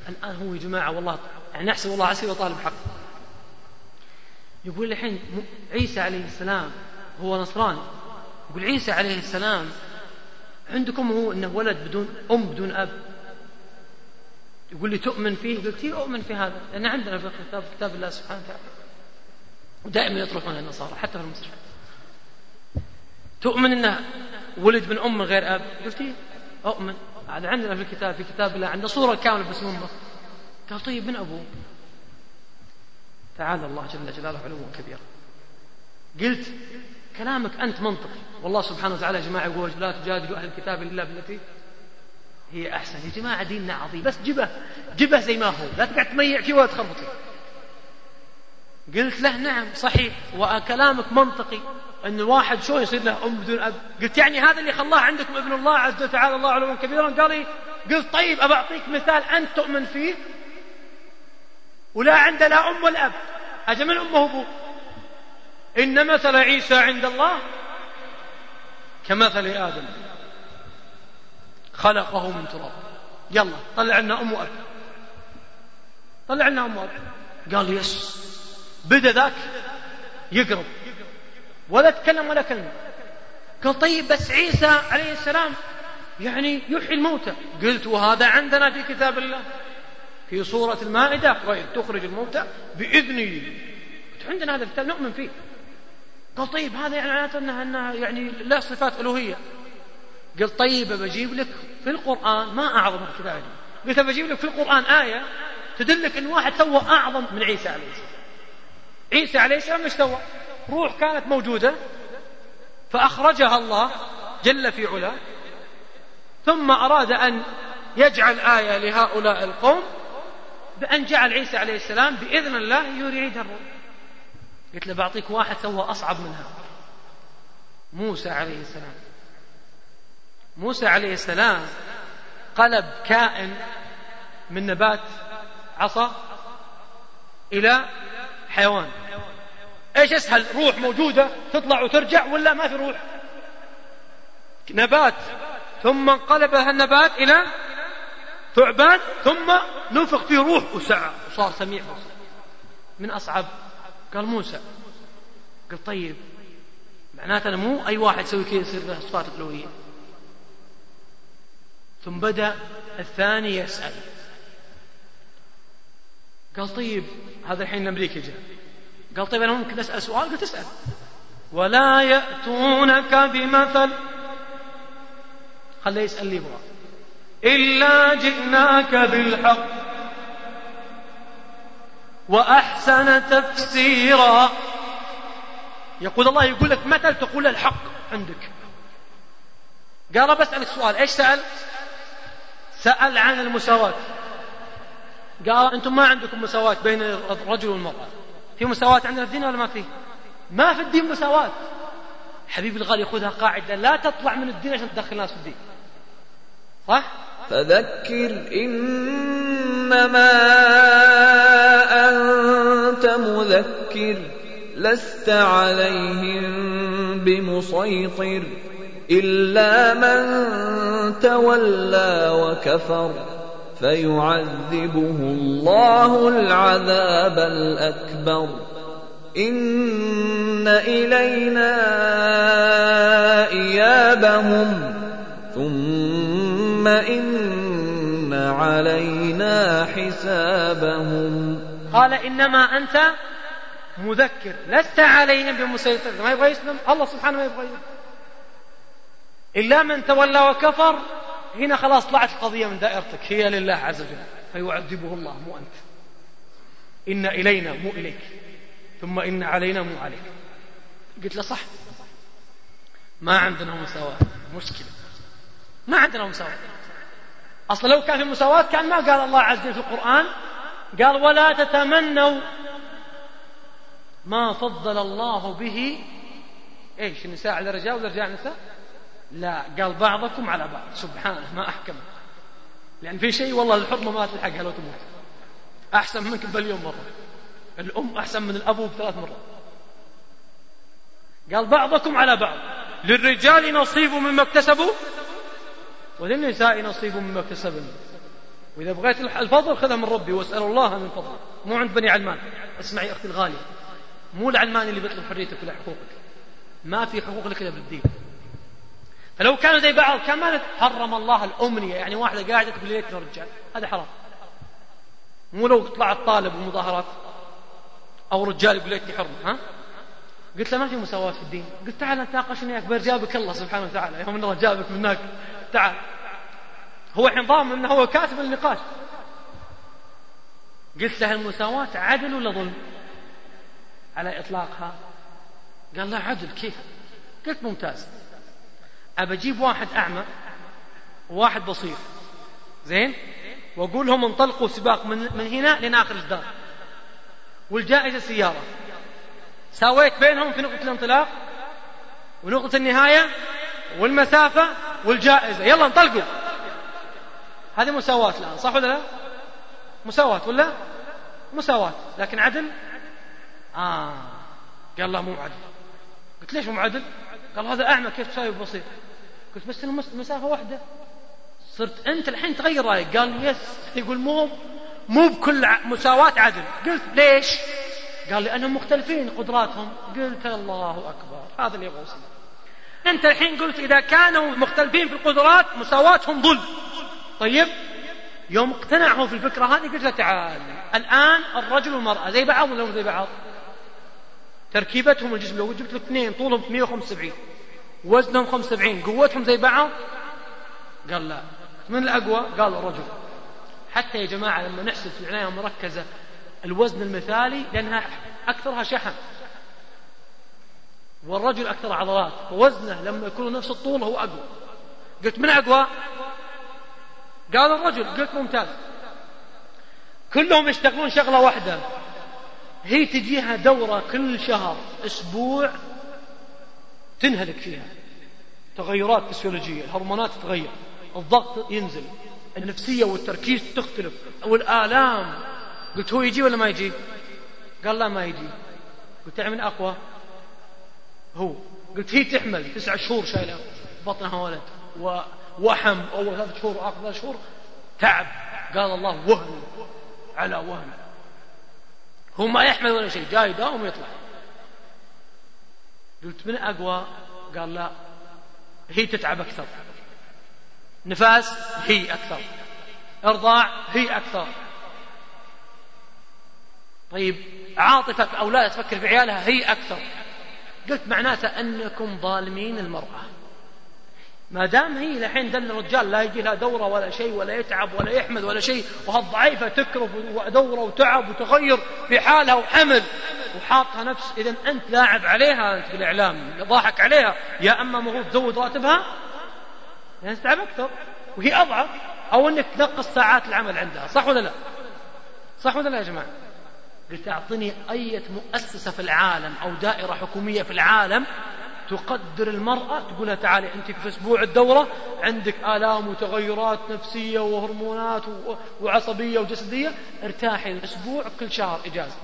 الآن هو يا جماعة والله يعني أحسب والله عسير وطالب حق يقول الحين عيسى عليه السلام هو نصراني. يقول عيسى عليه السلام عندكم هو إنه ولد بدون أم بدون أب؟ يقول لي تؤمن فيه؟ قلت لي أؤمن في هذا لأن عندنا في كتاب كتاب الله سبحانه وتعالى. ودائما يطرحون النصارى حتى في المستشفى تؤمن إنه ولد من من غير أب؟ قلت لي أؤمن. هذا عندنا في الكتاب في كتاب الله عنده صورة كاملة باسم أمه. قال طيب من أبوه؟ تعالى الله جل جلاله علوا كبيرا. قلت كلامك أنت منطقي. والله سبحانه وتعالى يا جماعة يقول لا تجادلوا أهل الكتاب إلا بالتي هي أحسن. يا جماعة ديننا عظيم. بس جبه جبه زي ما هو. لا تقعد تميع فيه ولا تخربط فيه قلت له نعم صحيح. وكلامك منطقي. أن الواحد شو يصير له أم بدون أب؟ قلت يعني هذا اللي خلاه عندكم ابن الله عز وجل الله علوا كبيرا قال لي قلت طيب أبى أعطيك مثال. أنت تؤمن فيه؟ ولا عنده لا أم ولا أب. أجل من أمه وأبوه. إن مثل عيسى عند الله كمثل آدم. خلقه من تراب. يلا طلع لنا أم وأب. طلع لنا أم وأب. قال يس. بدأ ذاك يقرب. ولا تكلم ولا كلمة قال طيب بس عيسى عليه السلام يعني يحيي الموتى. قلت وهذا عندنا في كتاب الله. في سورة المائدة تخرج الموتى بإذني عندنا هذا الكتاب نؤمن فيه. قال طيب هذا يعني معناته انها إنها يعني لا صفات ألوهية. قلت طيب بجيب لك في القرآن ما أعظم الكتاب قلت بجيب لك في القرآن آية تدلك إن واحد سوى أعظم من عيسى عليه السلام. عيسى عليه السلام إيش سوى؟ روح كانت موجودة فأخرجها الله جل في علاه ثم أراد أن يجعل آية لهؤلاء القوم بأن جعل عيسى عليه السلام بإذن الله يريد الروح. قلت له بعطيك واحد سوى أصعب منها. موسى عليه السلام. موسى عليه السلام قلب كائن من نبات عصا إلى حيوان. إيش اسهل روح موجودة تطلع وترجع ولا ما في روح؟ نبات. ثم انقلب النبات إلى ثعبان ثم نفخ فيه روح وسعى. وصار سميع. من أصعب قال موسى. قال طيب معناته أنا مو أي واحد يسوي كذا يصير له صفات الألوهية ثم بدأ الثاني يسأل. قال طيب هذا الحين الأمريكي جاء. قال طيب أنا ممكن أسأل سؤال؟ قلت اسأل. ولا يأتونك بمثل. خليه يسأل لي يبغى. إلا جئناك بالحق. وأحسن تفسيرا. يقول الله يقول لك مثل تقول الحق عندك؟ قال بسألك سؤال إيش سأل؟ سأل عن المساواة. قال أنتم ما عندكم مساواة بين الرجل والمرأة. في مساواة عندنا في الدين ولا ما في؟ ما في الدين مساواة. حبيبي الغالي خذها قاعدة لا تطلع من الدين عشان تدخل الناس في الدين. صح؟
فذكر إنما أنت مذكر لست عليهم بمسيطر إلا من تولى وكفر فيعذبه الله العذاب الأكبر. إن إلينا إيابهم ثم إن علينا حسابهم.
قال إنما أنت مذكر لست عليهم بمسيطر. ما يبغى يسلم؟ الله سبحانه ما يبغى يسلم. إلا من تولى وكفر هنا خلاص طلعت القضية من دائرتك. هي لله عز وجل. فيعذبه الله مو أنت. إن إلينا مو إليك. ثم إن علينا مو عليك. قلت له صح. ما عندنا مساواة. مشكلة. ما عندنا مساواة. أصلا لو كان في مساواة كان ما قال الله عز وجل في القرآن قال ولا تتمنوا ما فضل الله به. إيش النساء على الرجال ولا على النساء لا قال بعضكم على بعض. سبحانه ما أحكم. لأن في شيء والله الحرمة ما تلحقها لو تموت. أحسن منك بمليون مرة. الأم أحسن من الأبو بثلاث مرات. قال بعضكم على بعض. للرجال نصيب مما اكتسبوا وللنساء نصيب مما اكتسبن. وإذا بغيت الفضل خذها من ربي واسأل الله من فضله. مو عند بني علمان. اسمعي أختي الغالية. مو العلماني اللي بيطلب حريتك ولا حقوقك. ما في حقوق لك إلا بالدين. فلو كانوا زي بعض كان ما حرم الله الأمنية. يعني واحدة قاعدة تقول ليتنا رجال. هذا حرام. مو لو طلعت طالب ومظاهرات. أو رجال يقول ليتني حرمة ها؟ قلت له ما في مساواة في الدين. قلت تعال نتناقش وياك جابك الله سبحانه وتعالى. يوم الله جابك من هناك. تعال. هو الحين ضامن إنه هو كاتب النقاش قلت له المساواة عدل ولا ظلم؟ على إطلاقها. قال لا عدل كيف؟ قلت ممتاز. أبى أجيب واحد أعمى وواحد بصير. زين؟ وأقول لهم انطلقوا سباق من, من هنا لين آخر الدار. والجائزة سيارة. ساويت بينهم في نقطة الانطلاق ونقطة النهاية والمسافة والجائزة. يلا انطلقوا. هذه مساواة الآن صح ولا لا؟ مساواة ولا؟ مساواة لكن عدل؟ آه قال لا مو عدل. قلت ليش مو عدل؟ قال هذا أعمى كيف تساوي بسيط؟ قلت بس المسافة واحدة. صرت أنت الحين تغير رأيك. قال يس يقول مو مو بكل مساواة عدل. قلت ليش؟ قال لأنهم مختلفين قدراتهم. قلت الله أكبر. هذا اللي يبغى أنت الحين قلت إذا كانوا مختلفين في القدرات مساواتهم ظلم. طيب؟ يوم اقتنع هو في الفكرة هذه قلت له تعال. الآن الرجل والمرأة زي بعض ولا زي بعض؟ تركيبتهم الجسم لو جبت لك اثنين طولهم 175 وزنهم 75 قوتهم زي بعض؟ قال لا. من الأقوى؟ قال الرجل. حتى يا جماعة لما نحسب في العناية المركزة الوزن المثالي لأنها أكثرها شحم. والرجل أكثر عضلات. ووزنه لما يكون نفس الطول هو أقوى. قلت من أقوى؟ قال الرجل قلت ممتاز. كلهم يشتغلون شغلة واحدة. هي تجيها دورة كل شهر أسبوع تنهلك فيها. تغيرات فسيولوجية الهرمونات تتغير الضغط ينزل النفسية والتركيز تختلف والآلام. قلت هو يجي ولا ما يجي؟ قال لا ما يجي. قلت من أقوى. هو. قلت هي تحمل تسعة شهور شايلة بطنها ولد ووحم أول ثلاثة شهور وآخر ثلاثة شهور تعب. قال الله وهن على وهن. هو ما يحمل ولا شيء جاي يداوم ويطلع قلت من أقوى؟ قال لا هي تتعب أكثر. نفاس هي أكثر. إرضاع هي أكثر. طيب عاطفة أو لا تفكر في عيالها هي أكثر. قلت معناته أنكم ظالمين المرأة. ما دام هي لحين دل الرجال لا يجي لها دورة ولا شيء ولا يتعب ولا يحمد ولا شيء وهالضعيفة تكرف ودورة وتعب وتغير في حالها وحمل وحاطها نفس إذا أنت لاعب عليها أنت في الإعلام ضاحك عليها. يا أما المفروض تزود راتبها يعني تتعب أكثر وهي أضعف. أو أنك تنقص ساعات العمل عندها صح ولا لا؟ صح ولا لا يا جماعة؟ قلت أعطني أية مؤسسة في العالم أو دائرة حكومية في العالم تقدر المرأة تقول لها تعالي أنت في أسبوع الدورة عندك آلام وتغيرات نفسية وهرمونات وعصبية وجسدية ارتاحي أسبوع كل شهر إجازة.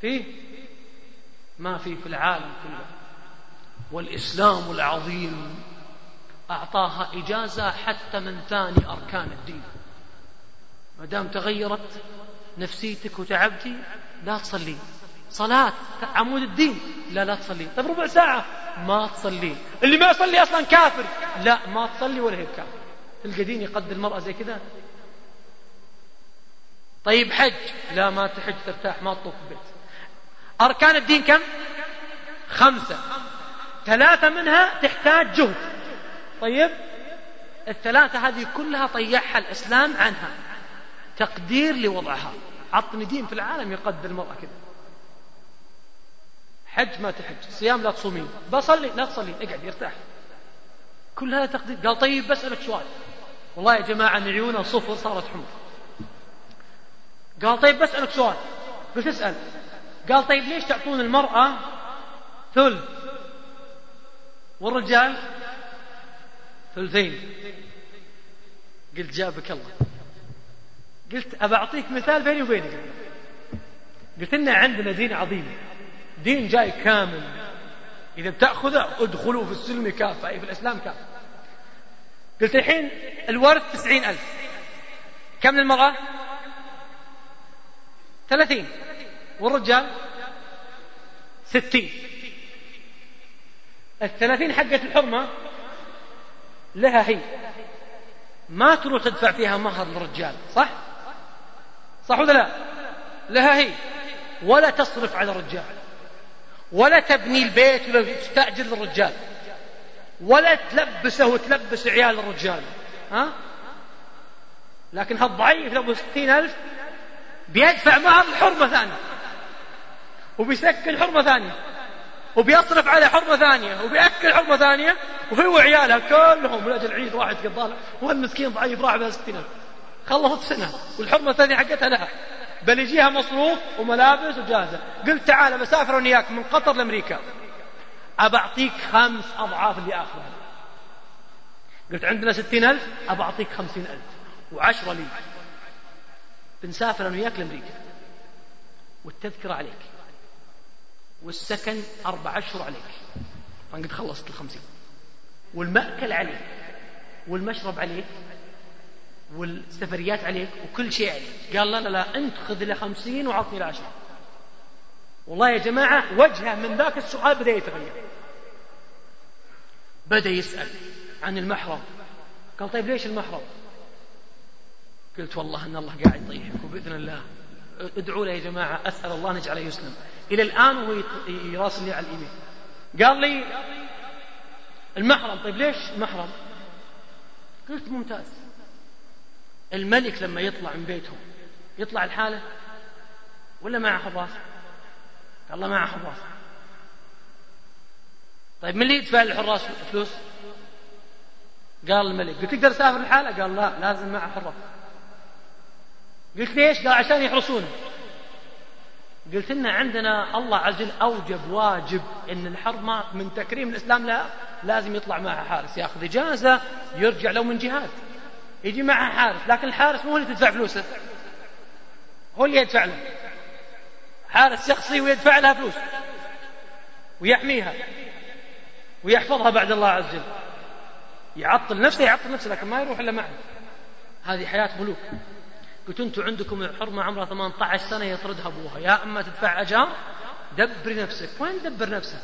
فيه ما في في العالم كله. والإسلام العظيم أعطاها إجازة حتى من ثاني أركان الدين. ما دام تغيرت نفسيتك وتعبتي لا تصلي. صلاة عمود الدين. لا لا تصلي. طيب ربع ساعة. ما تصلي. اللي ما يصلي أصلا كافر. لا ما تصلي ولا هي كافر. تلقى دين يقدر المرأة زي كذا؟ طيب حج. لا ما تحج ترتاح ما تطوف البيت. أركان الدين كم؟ خمسة. ثلاثة منها تحتاج جهد. طيب الثلاثة هذه كلها طيحها الإسلام عنها. تقدير لوضعها. عطني دين في العالم يقدر المرأة كذا. حج ما تحج صيام لا تصومين بصلي لا تصلي اقعد يرتاح. كل هذا تقدير. قال طيب بسألك سؤال. والله يا جماعة من عيونه صفر صارت حمر. قال طيب بسألك سؤال. قلت اسأل؟ قال طيب ليش تعطون المرأة ثلث؟ والرجال ثلثين. قلت جابك الله. قلت أبى أعطيك مثال بيني وبينك. قلت إن عندنا دين عظيم. دين جاي كامل. إذا بتأخذه ادخلوا في السلم كافة أي في الإسلام كافة. قلت الحين الورث تسعين ألف. كم للمرأة؟ ثلاثين. والرجال؟ ستين. الثلاثين حقة الحرمة لها هي. ما تروح تدفع فيها مهر للرجال صح؟ صح ولا لا؟ لها هي. ولا تصرف على الرجال. ولا تبني البيت ولا تستأجر للرجال. ولا تلبسه وتلبس عيال الرجال. ها؟ لكن هالضعيف له ستين ألف بيدفع مهر لحرمة ثانية. وبيسكن حرمة ثانية. وبيصرف على حرمة ثانية. وبيأكل حرمة ثانية. وهي وعيالها كلهم من أجل العيد راحت قضالها والمسكين ضعيف راح بها ستين ألف. خلصت سنة والحرمة الثانية حقتها لها. بل يجيها مصروف وملابس وجاهزة. قلت تعال بسافر وياك من قطر لأمريكا. أبعطيك خمس أضعاف اللي آخذها. قلت عندنا ستين ألف أبعطيك خمسين ألف. وعشرة لي. بنسافر أنا وياك لأمريكا. والتذكرة عليك. والسكن أربع أشهر عليك. أنا قد خلصت الخمسين. والمأكل عليك. والمشرب عليك. والسفريات عليك وكل شيء عليك. قال لا لا لا أنت خذ لي خمسين وعطني العشرة. والله يا جماعة وجهه من ذاك السؤال بدأ يتغير. بدأ يسأل عن المحرم. قال طيب ليش المحرم؟ قلت والله أن الله قاعد يطيحك وبإذن الله. ادعوا له يا جماعة أسأل الله نجعله يسلم. إلى الآن وهو يراسل لي على الإيميل. قال لي المحرم. طيب ليش المحرم قلت ممتاز. الملك لما يطلع من بيته يطلع الحالة ولا معه حراس الله معه حراس طيب من اللي يدفع للحراس فلوس؟ قال الملك. قلت تقدر تسافر الحالة قال لا لازم معه حراس قلت ليش؟ قال عشان يحرسونه. قلت لنا عندنا الله عز وجل أوجب واجب أن الحرب من تكريم الإسلام لها لازم يطلع معها حارس. ياخذ إجازة يرجع لو من جهاد. يجي معها حارس لكن الحارس مو اللي تدفع فلوسه. هو اللي يدفع له. حارس شخصي ويدفع لها فلوس. ويحميها. ويحفظها بعد الله عز وجل. يعطل نفسه يعطل نفسه لكن ما يروح إلا معه. هذه حياة ملوك. قلت أنتم عندكم حرمة عمرها 18 سنة يطردها أبوها. يا أما تدفع أجار دبري نفسك. وين دبر نفسك؟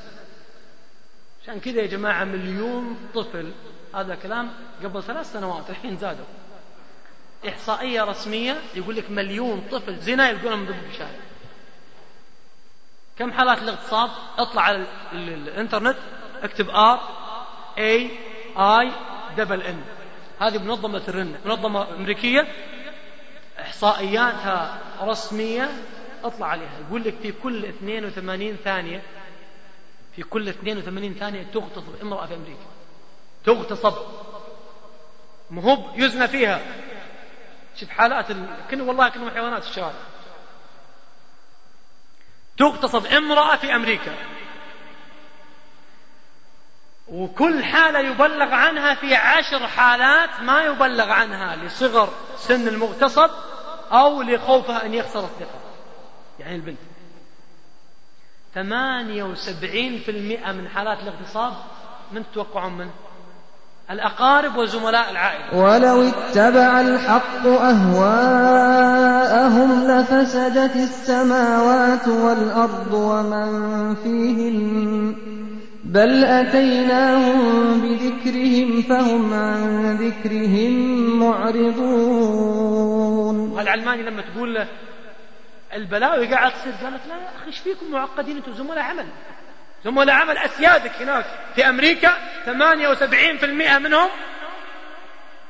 عشان كذا يا جماعة مليون طفل هذا كلام قبل ثلاث سنوات الحين زادوا. إحصائية رسمية يقول لك مليون طفل زنا يلقونهم ضد الشارع. كم حالات الاغتصاب؟ اطلع على الإنترنت اكتب R A I double N هذه منظمة ال RAINN منظمة أمريكية إحصائياتها رسمية اطلع عليها. يقول لك في كل 82 ثانية في كل 82 ثانية تغتصب امرأة في أمريكا. تغتصب. مهب يزنى فيها. شوف حالات ال... كن والله كانوا حيوانات الشوارع. تغتصب امرأة في أمريكا. وكل حالة يبلغ عنها في عشر حالات ما يبلغ عنها لصغر سن المغتصب أو لخوفها أن يخسر الثقة. يعني البنت. ثمانية وسبعين في المئة من حالات الاغتصاب من تتوقعون منه الأقارب وزملاء العائلة.
ولو اتبع الحق أهواءهم لفسدت السماوات والأرض ومن فيهن بل أتيناهم بذكرهم فهم عن ذكرهم معرضون.
العلماني لما تقول له البلاوي قاعد تصير قالت لا يا أخي إيش فيكم معقدين أنتم؟ زملاء عمل. زملاء عمل أسيادك هناك. في أمريكا 78% منهم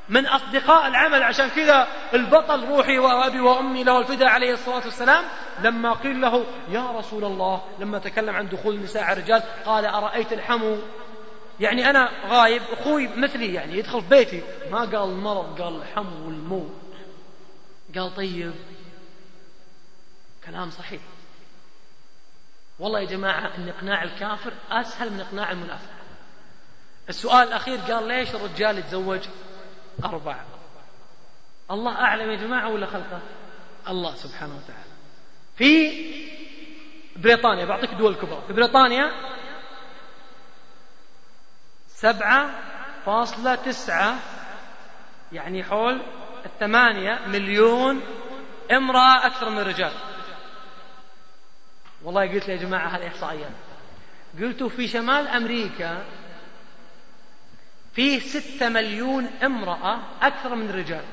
من أصدقاء العمل. عشان كذا البطل روحي وأبي وأمي له الفداء عليه الصلاة والسلام. لما قيل له يا رسول الله لما تكلم عن دخول النساء على الرجال قال أرأيت الحمو؟ يعني أنا غايب أخوي مثلي يعني يدخل في بيتي. ما قال المرض قال الحمو والموت قال طيب كلام صحيح. والله يا جماعة أن إقناع الكافر أسهل من إقناع المنافق. السؤال الأخير قال ليش الرجال يتزوج؟ أربعة. الله أعلم يا جماعة ولا خلقه؟ الله سبحانه وتعالى. في بريطانيا بعطيك الدول الكبرى في بريطانيا سبعة فاصلة تسعة يعني حول الثمانية مليون امرأة أكثر من الرجال. والله قلت يا جماعة هذه إحصائيات قلت في شمال أمريكا فيه ستة مليون امرأة أكثر من الرجال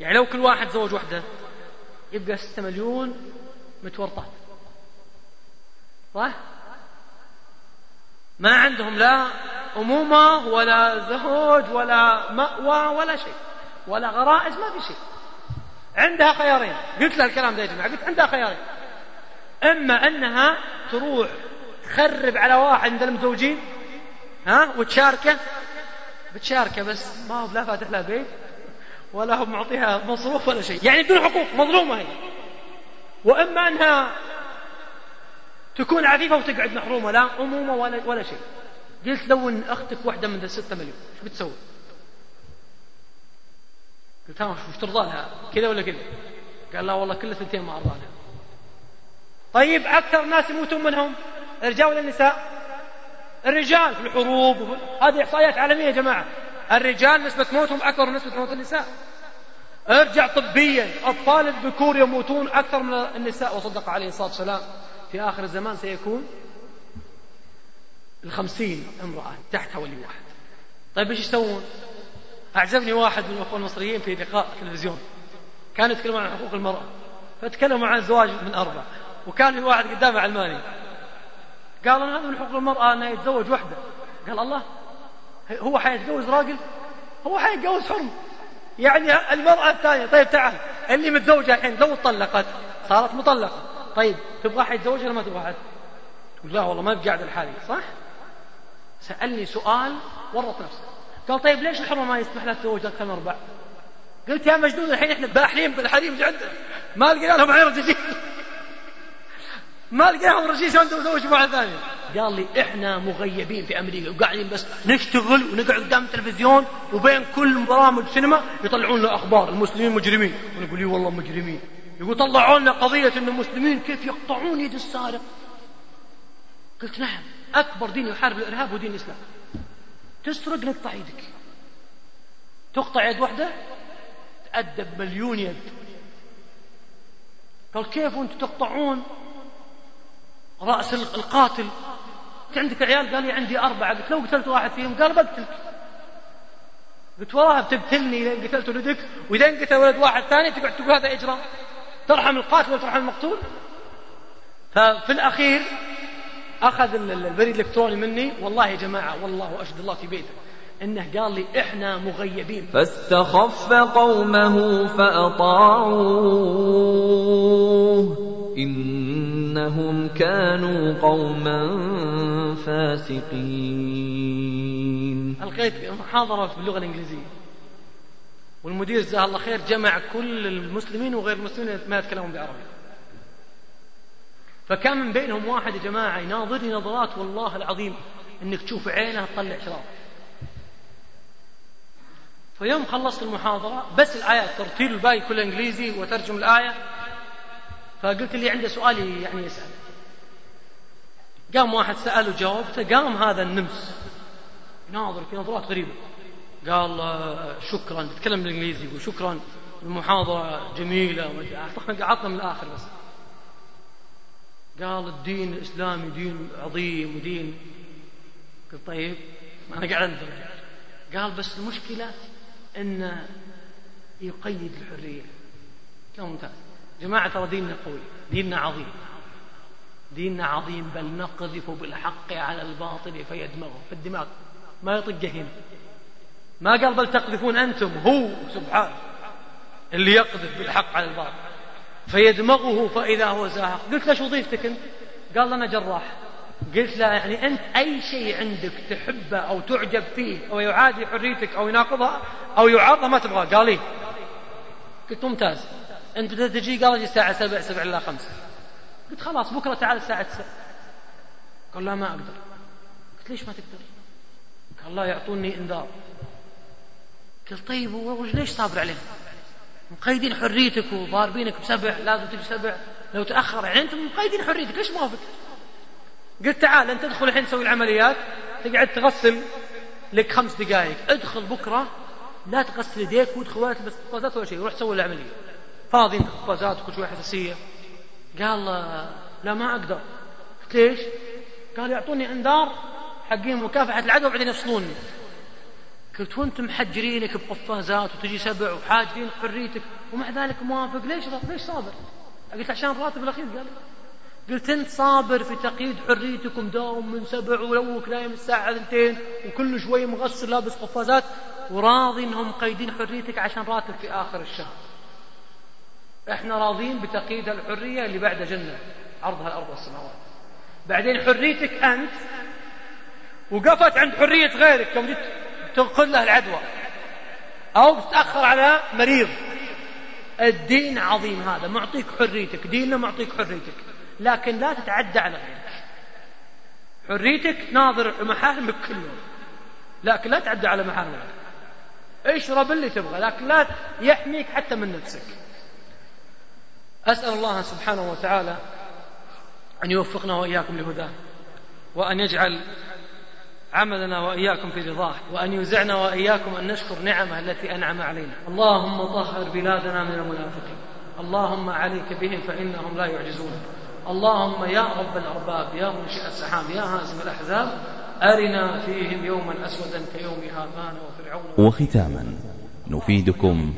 يعني لو كل واحد زوج وحدة يبقى ستة مليون متورطات صح؟ ما عندهم لا أمومة ولا زوج ولا مأوى ولا شيء ولا غرائز ما في شيء. عندها خيارين. قلت لها الكلام ده يا جماعة قلت عندها خيارين. إما أنها تروح تخرب على واحد من المزوجين ها وتشاركه. بتشاركه بس ما هو لا فاتح له بيت ولا هو معطيها مصروف ولا شيء. يعني بدون حقوق مظلومة هي. وإما أنها تكون عفيفة وتقعد محرومة لا أمومة ولا, ولا شيء. قلت لو أن أختك واحدة من الستة مليون إيش بتسوي؟ قلت ها وش ترضى لها كذا ولا كذا؟ قال لا والله كل ثنتين ما أرضى لها طيب أكثر ناس يموتون منهم؟ الرجال ولا النساء؟ الرجال في الحروب. هذه إحصائيات عالمية يا جماعة. الرجال نسبة موتهم أكثر من نسبة موت النساء. ارجع طبيا. أطفال الذكور يموتون أكثر من النساء. وصدق عليه الصلاة والسلام في آخر الزمان سيكون الخمسين امرأة تحت ولي واحد. طيب إيش يسوون؟ أعجبني واحد من الأخوة المصريين في لقاء تلفزيون. كان يتكلم عن حقوق المرأة. فتكلموا عن الزواج من أربع وكان في واحد قدامه علماني قال أنا هذا من حقوق المرأة أنها يتزوج وحده. قال الله هو حيتجوز راجل؟ هو حيتجوز حرم. يعني المرأة الثانية طيب تعال اللي متزوجة الحين لو طلقت صارت مطلقة. طيب تبغى أحد يتزوجها ولا ما تبغى أحد؟ لا والله ما بقاعد الحالي صح؟ سألني سؤال ورط نفسه. قال طيب ليش الحرمة ما يسمح لها تتزوج أكثر من أربع؟ قلت يا مجنون الحين إحنا باحلين بالحريم اللي عندنا ما لقينا لهم عين رجال ما لقيناهم رشيش عندهم زوج واحد ثاني. قال لي إحنا مغيبين في أمريكا وقاعدين بس نشتغل ونقعد قدام التلفزيون وبين كل برامج سينما يطلعون لنا أخبار المسلمين مجرمين. ونقول لي والله مجرمين. يقول طلعوا لنا قضية إن المسلمين كيف يقطعون يد السارق. قلت نعم أكبر دين يحارب الإرهاب هو دين الإسلام. تسرق نقطع يدك تقطع يد واحدة تأدب مليون يد. قال كيف وأنتم تقطعون رأس القاتل؟ أنت عندك عيال؟ قال لي عندي أربعة. قلت لو قتلت واحد فيهم؟ قال بقتلك. قلت والله بتقتلني إذا قتلت ولدك وإذا انقتل ولد واحد ثاني تقعد تقول هذا إجرام. ترحم القاتل ولا ترحم المقتول؟ ففي الأخير أخذ البريد الإلكتروني مني. والله يا جماعة والله أشهد الله في بيته. إنه قال لي إحنا مغيبين.
فاستخف قومه فأطاعوه. إنهم كانوا قوما فاسقين.
ألقيت محاضرة باللغة الإنجليزية. والمدير جزاه الله خير جمع كل المسلمين وغير المسلمين ما يتكلمون بعربي. فكان من بينهم واحد يا جماعة يناظرني نظرات والله العظيم إنك تشوف عينه تطلع شراب. فيوم خلصت المحاضرة بس الآيات ترتيل الباقي كله إنجليزي وترجم الآية فقلت اللي عنده سؤال يعني يسأل. قام واحد سأل وجاوبته قام هذا النمس. يناظر في نظرات غريبة. قال شكرا تتكلم بالإنجليزي يقول شكرا المحاضرة جميلة عطنا من الآخر بس. قال الدين الإسلامي دين عظيم ودين. قلت طيب أنا قاعد أنظر. قال بس المشكلة أن يقيد الحرية. ممتاز؟ جماعة ترى ديننا قوي ديننا عظيم. ديننا عظيم بل نقذف بالحق على الباطل فيدمغه. في الدماغ ما يطقه هنا. ما قال بل تقذفون أنتم هو سبحانه اللي يقذف بالحق على الباطل. فيدمغه فإذا هو زاهق. قلت له شو وظيفتك أنت؟ قال أنا جراح. قلت له يعني أنت أي شيء عندك تحبه أو تعجب فيه أو يعادي حريتك أو يناقضها أو يعارضها ما تبغاه. قال لي قلت ممتاز. أنت تجي؟ قال الساعة سبع سبع إلا خمسة. قلت خلاص بكرة تعال الساعة تسع قال لا ما أقدر. قلت ليش ما تقدر؟ قال لا يعطوني إنذار. قلت طيب ليش صابر عليهم؟ مقيدين حريتك وضاربينك بسبع لازم تجي سبع. لو تأخر يعني أنتم مقيدين حريتك ليش موافق قلت تعال أنت تدخل الحين تسوي العمليات. تقعد تغسل لك خمس دقائق ادخل بكرة لا تغسل يديك وادخل ولا تلبس قفازات ولا شيء. روح سوي العملية. فاضي انت قفازات وكل شوية حساسية. قال لا ما أقدر. قلت ليش؟ قال يعطوني انذار حقين مكافحة العدوى وبعدين يفصلوني. قلت وأنتم محجرينك بقفازات وتجي سبع وحاجزين حريتك ومع ذلك موافق. ليش ليش صابر؟ قلت عشان الراتب الأخير قال. قلت انت صابر في تقييد حريتكم داوم من سبع ولوك نايم الساعة اثنتين وكل شوي مغسل لابس قفازات وراضي انهم مقيدين حريتك عشان راتب في آخر الشهر. إحنا راضين بتقييد الحرية اللي بعد جنة. عرضها الأرض والسماوات. بعدين حريتك أنت وقفت عند حرية غيرك. يوم جيت تنقل له العدوى. أو تتأخر على مريض. الدين عظيم هذا معطيك حريتك ديننا معطيك حريتك. لكن لا تتعدى على غيرك. حريتك ناظر محارمك كلهم لكن لا تعدى على محارم غيرك اشرب اللي تبغى لكن لا يحميك حتى من نفسك. أسأل الله سبحانه وتعالى أن يوفقنا وإياكم لهداه وأن يجعل عملنا وإياكم في رضاه وأن يوزعنا وإياكم أن نشكر نعمة التي أنعم علينا. اللهم طهر بلادنا من المنافقين. اللهم عليك بهم فإنهم لا يعجزون. اللهم يا رب الأرباب يا منشئ السحاب يا هازم الأحزاب أرنا فيهم يوما أسودا كيوم هامان وفرعون.
وختاما نفيدكم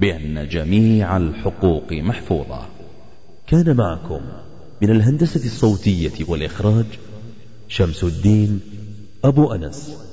بأن جميع الحقوق محفوظة. كان معكم من الهندسة الصوتية والإخراج شمس الدين أبو أنس.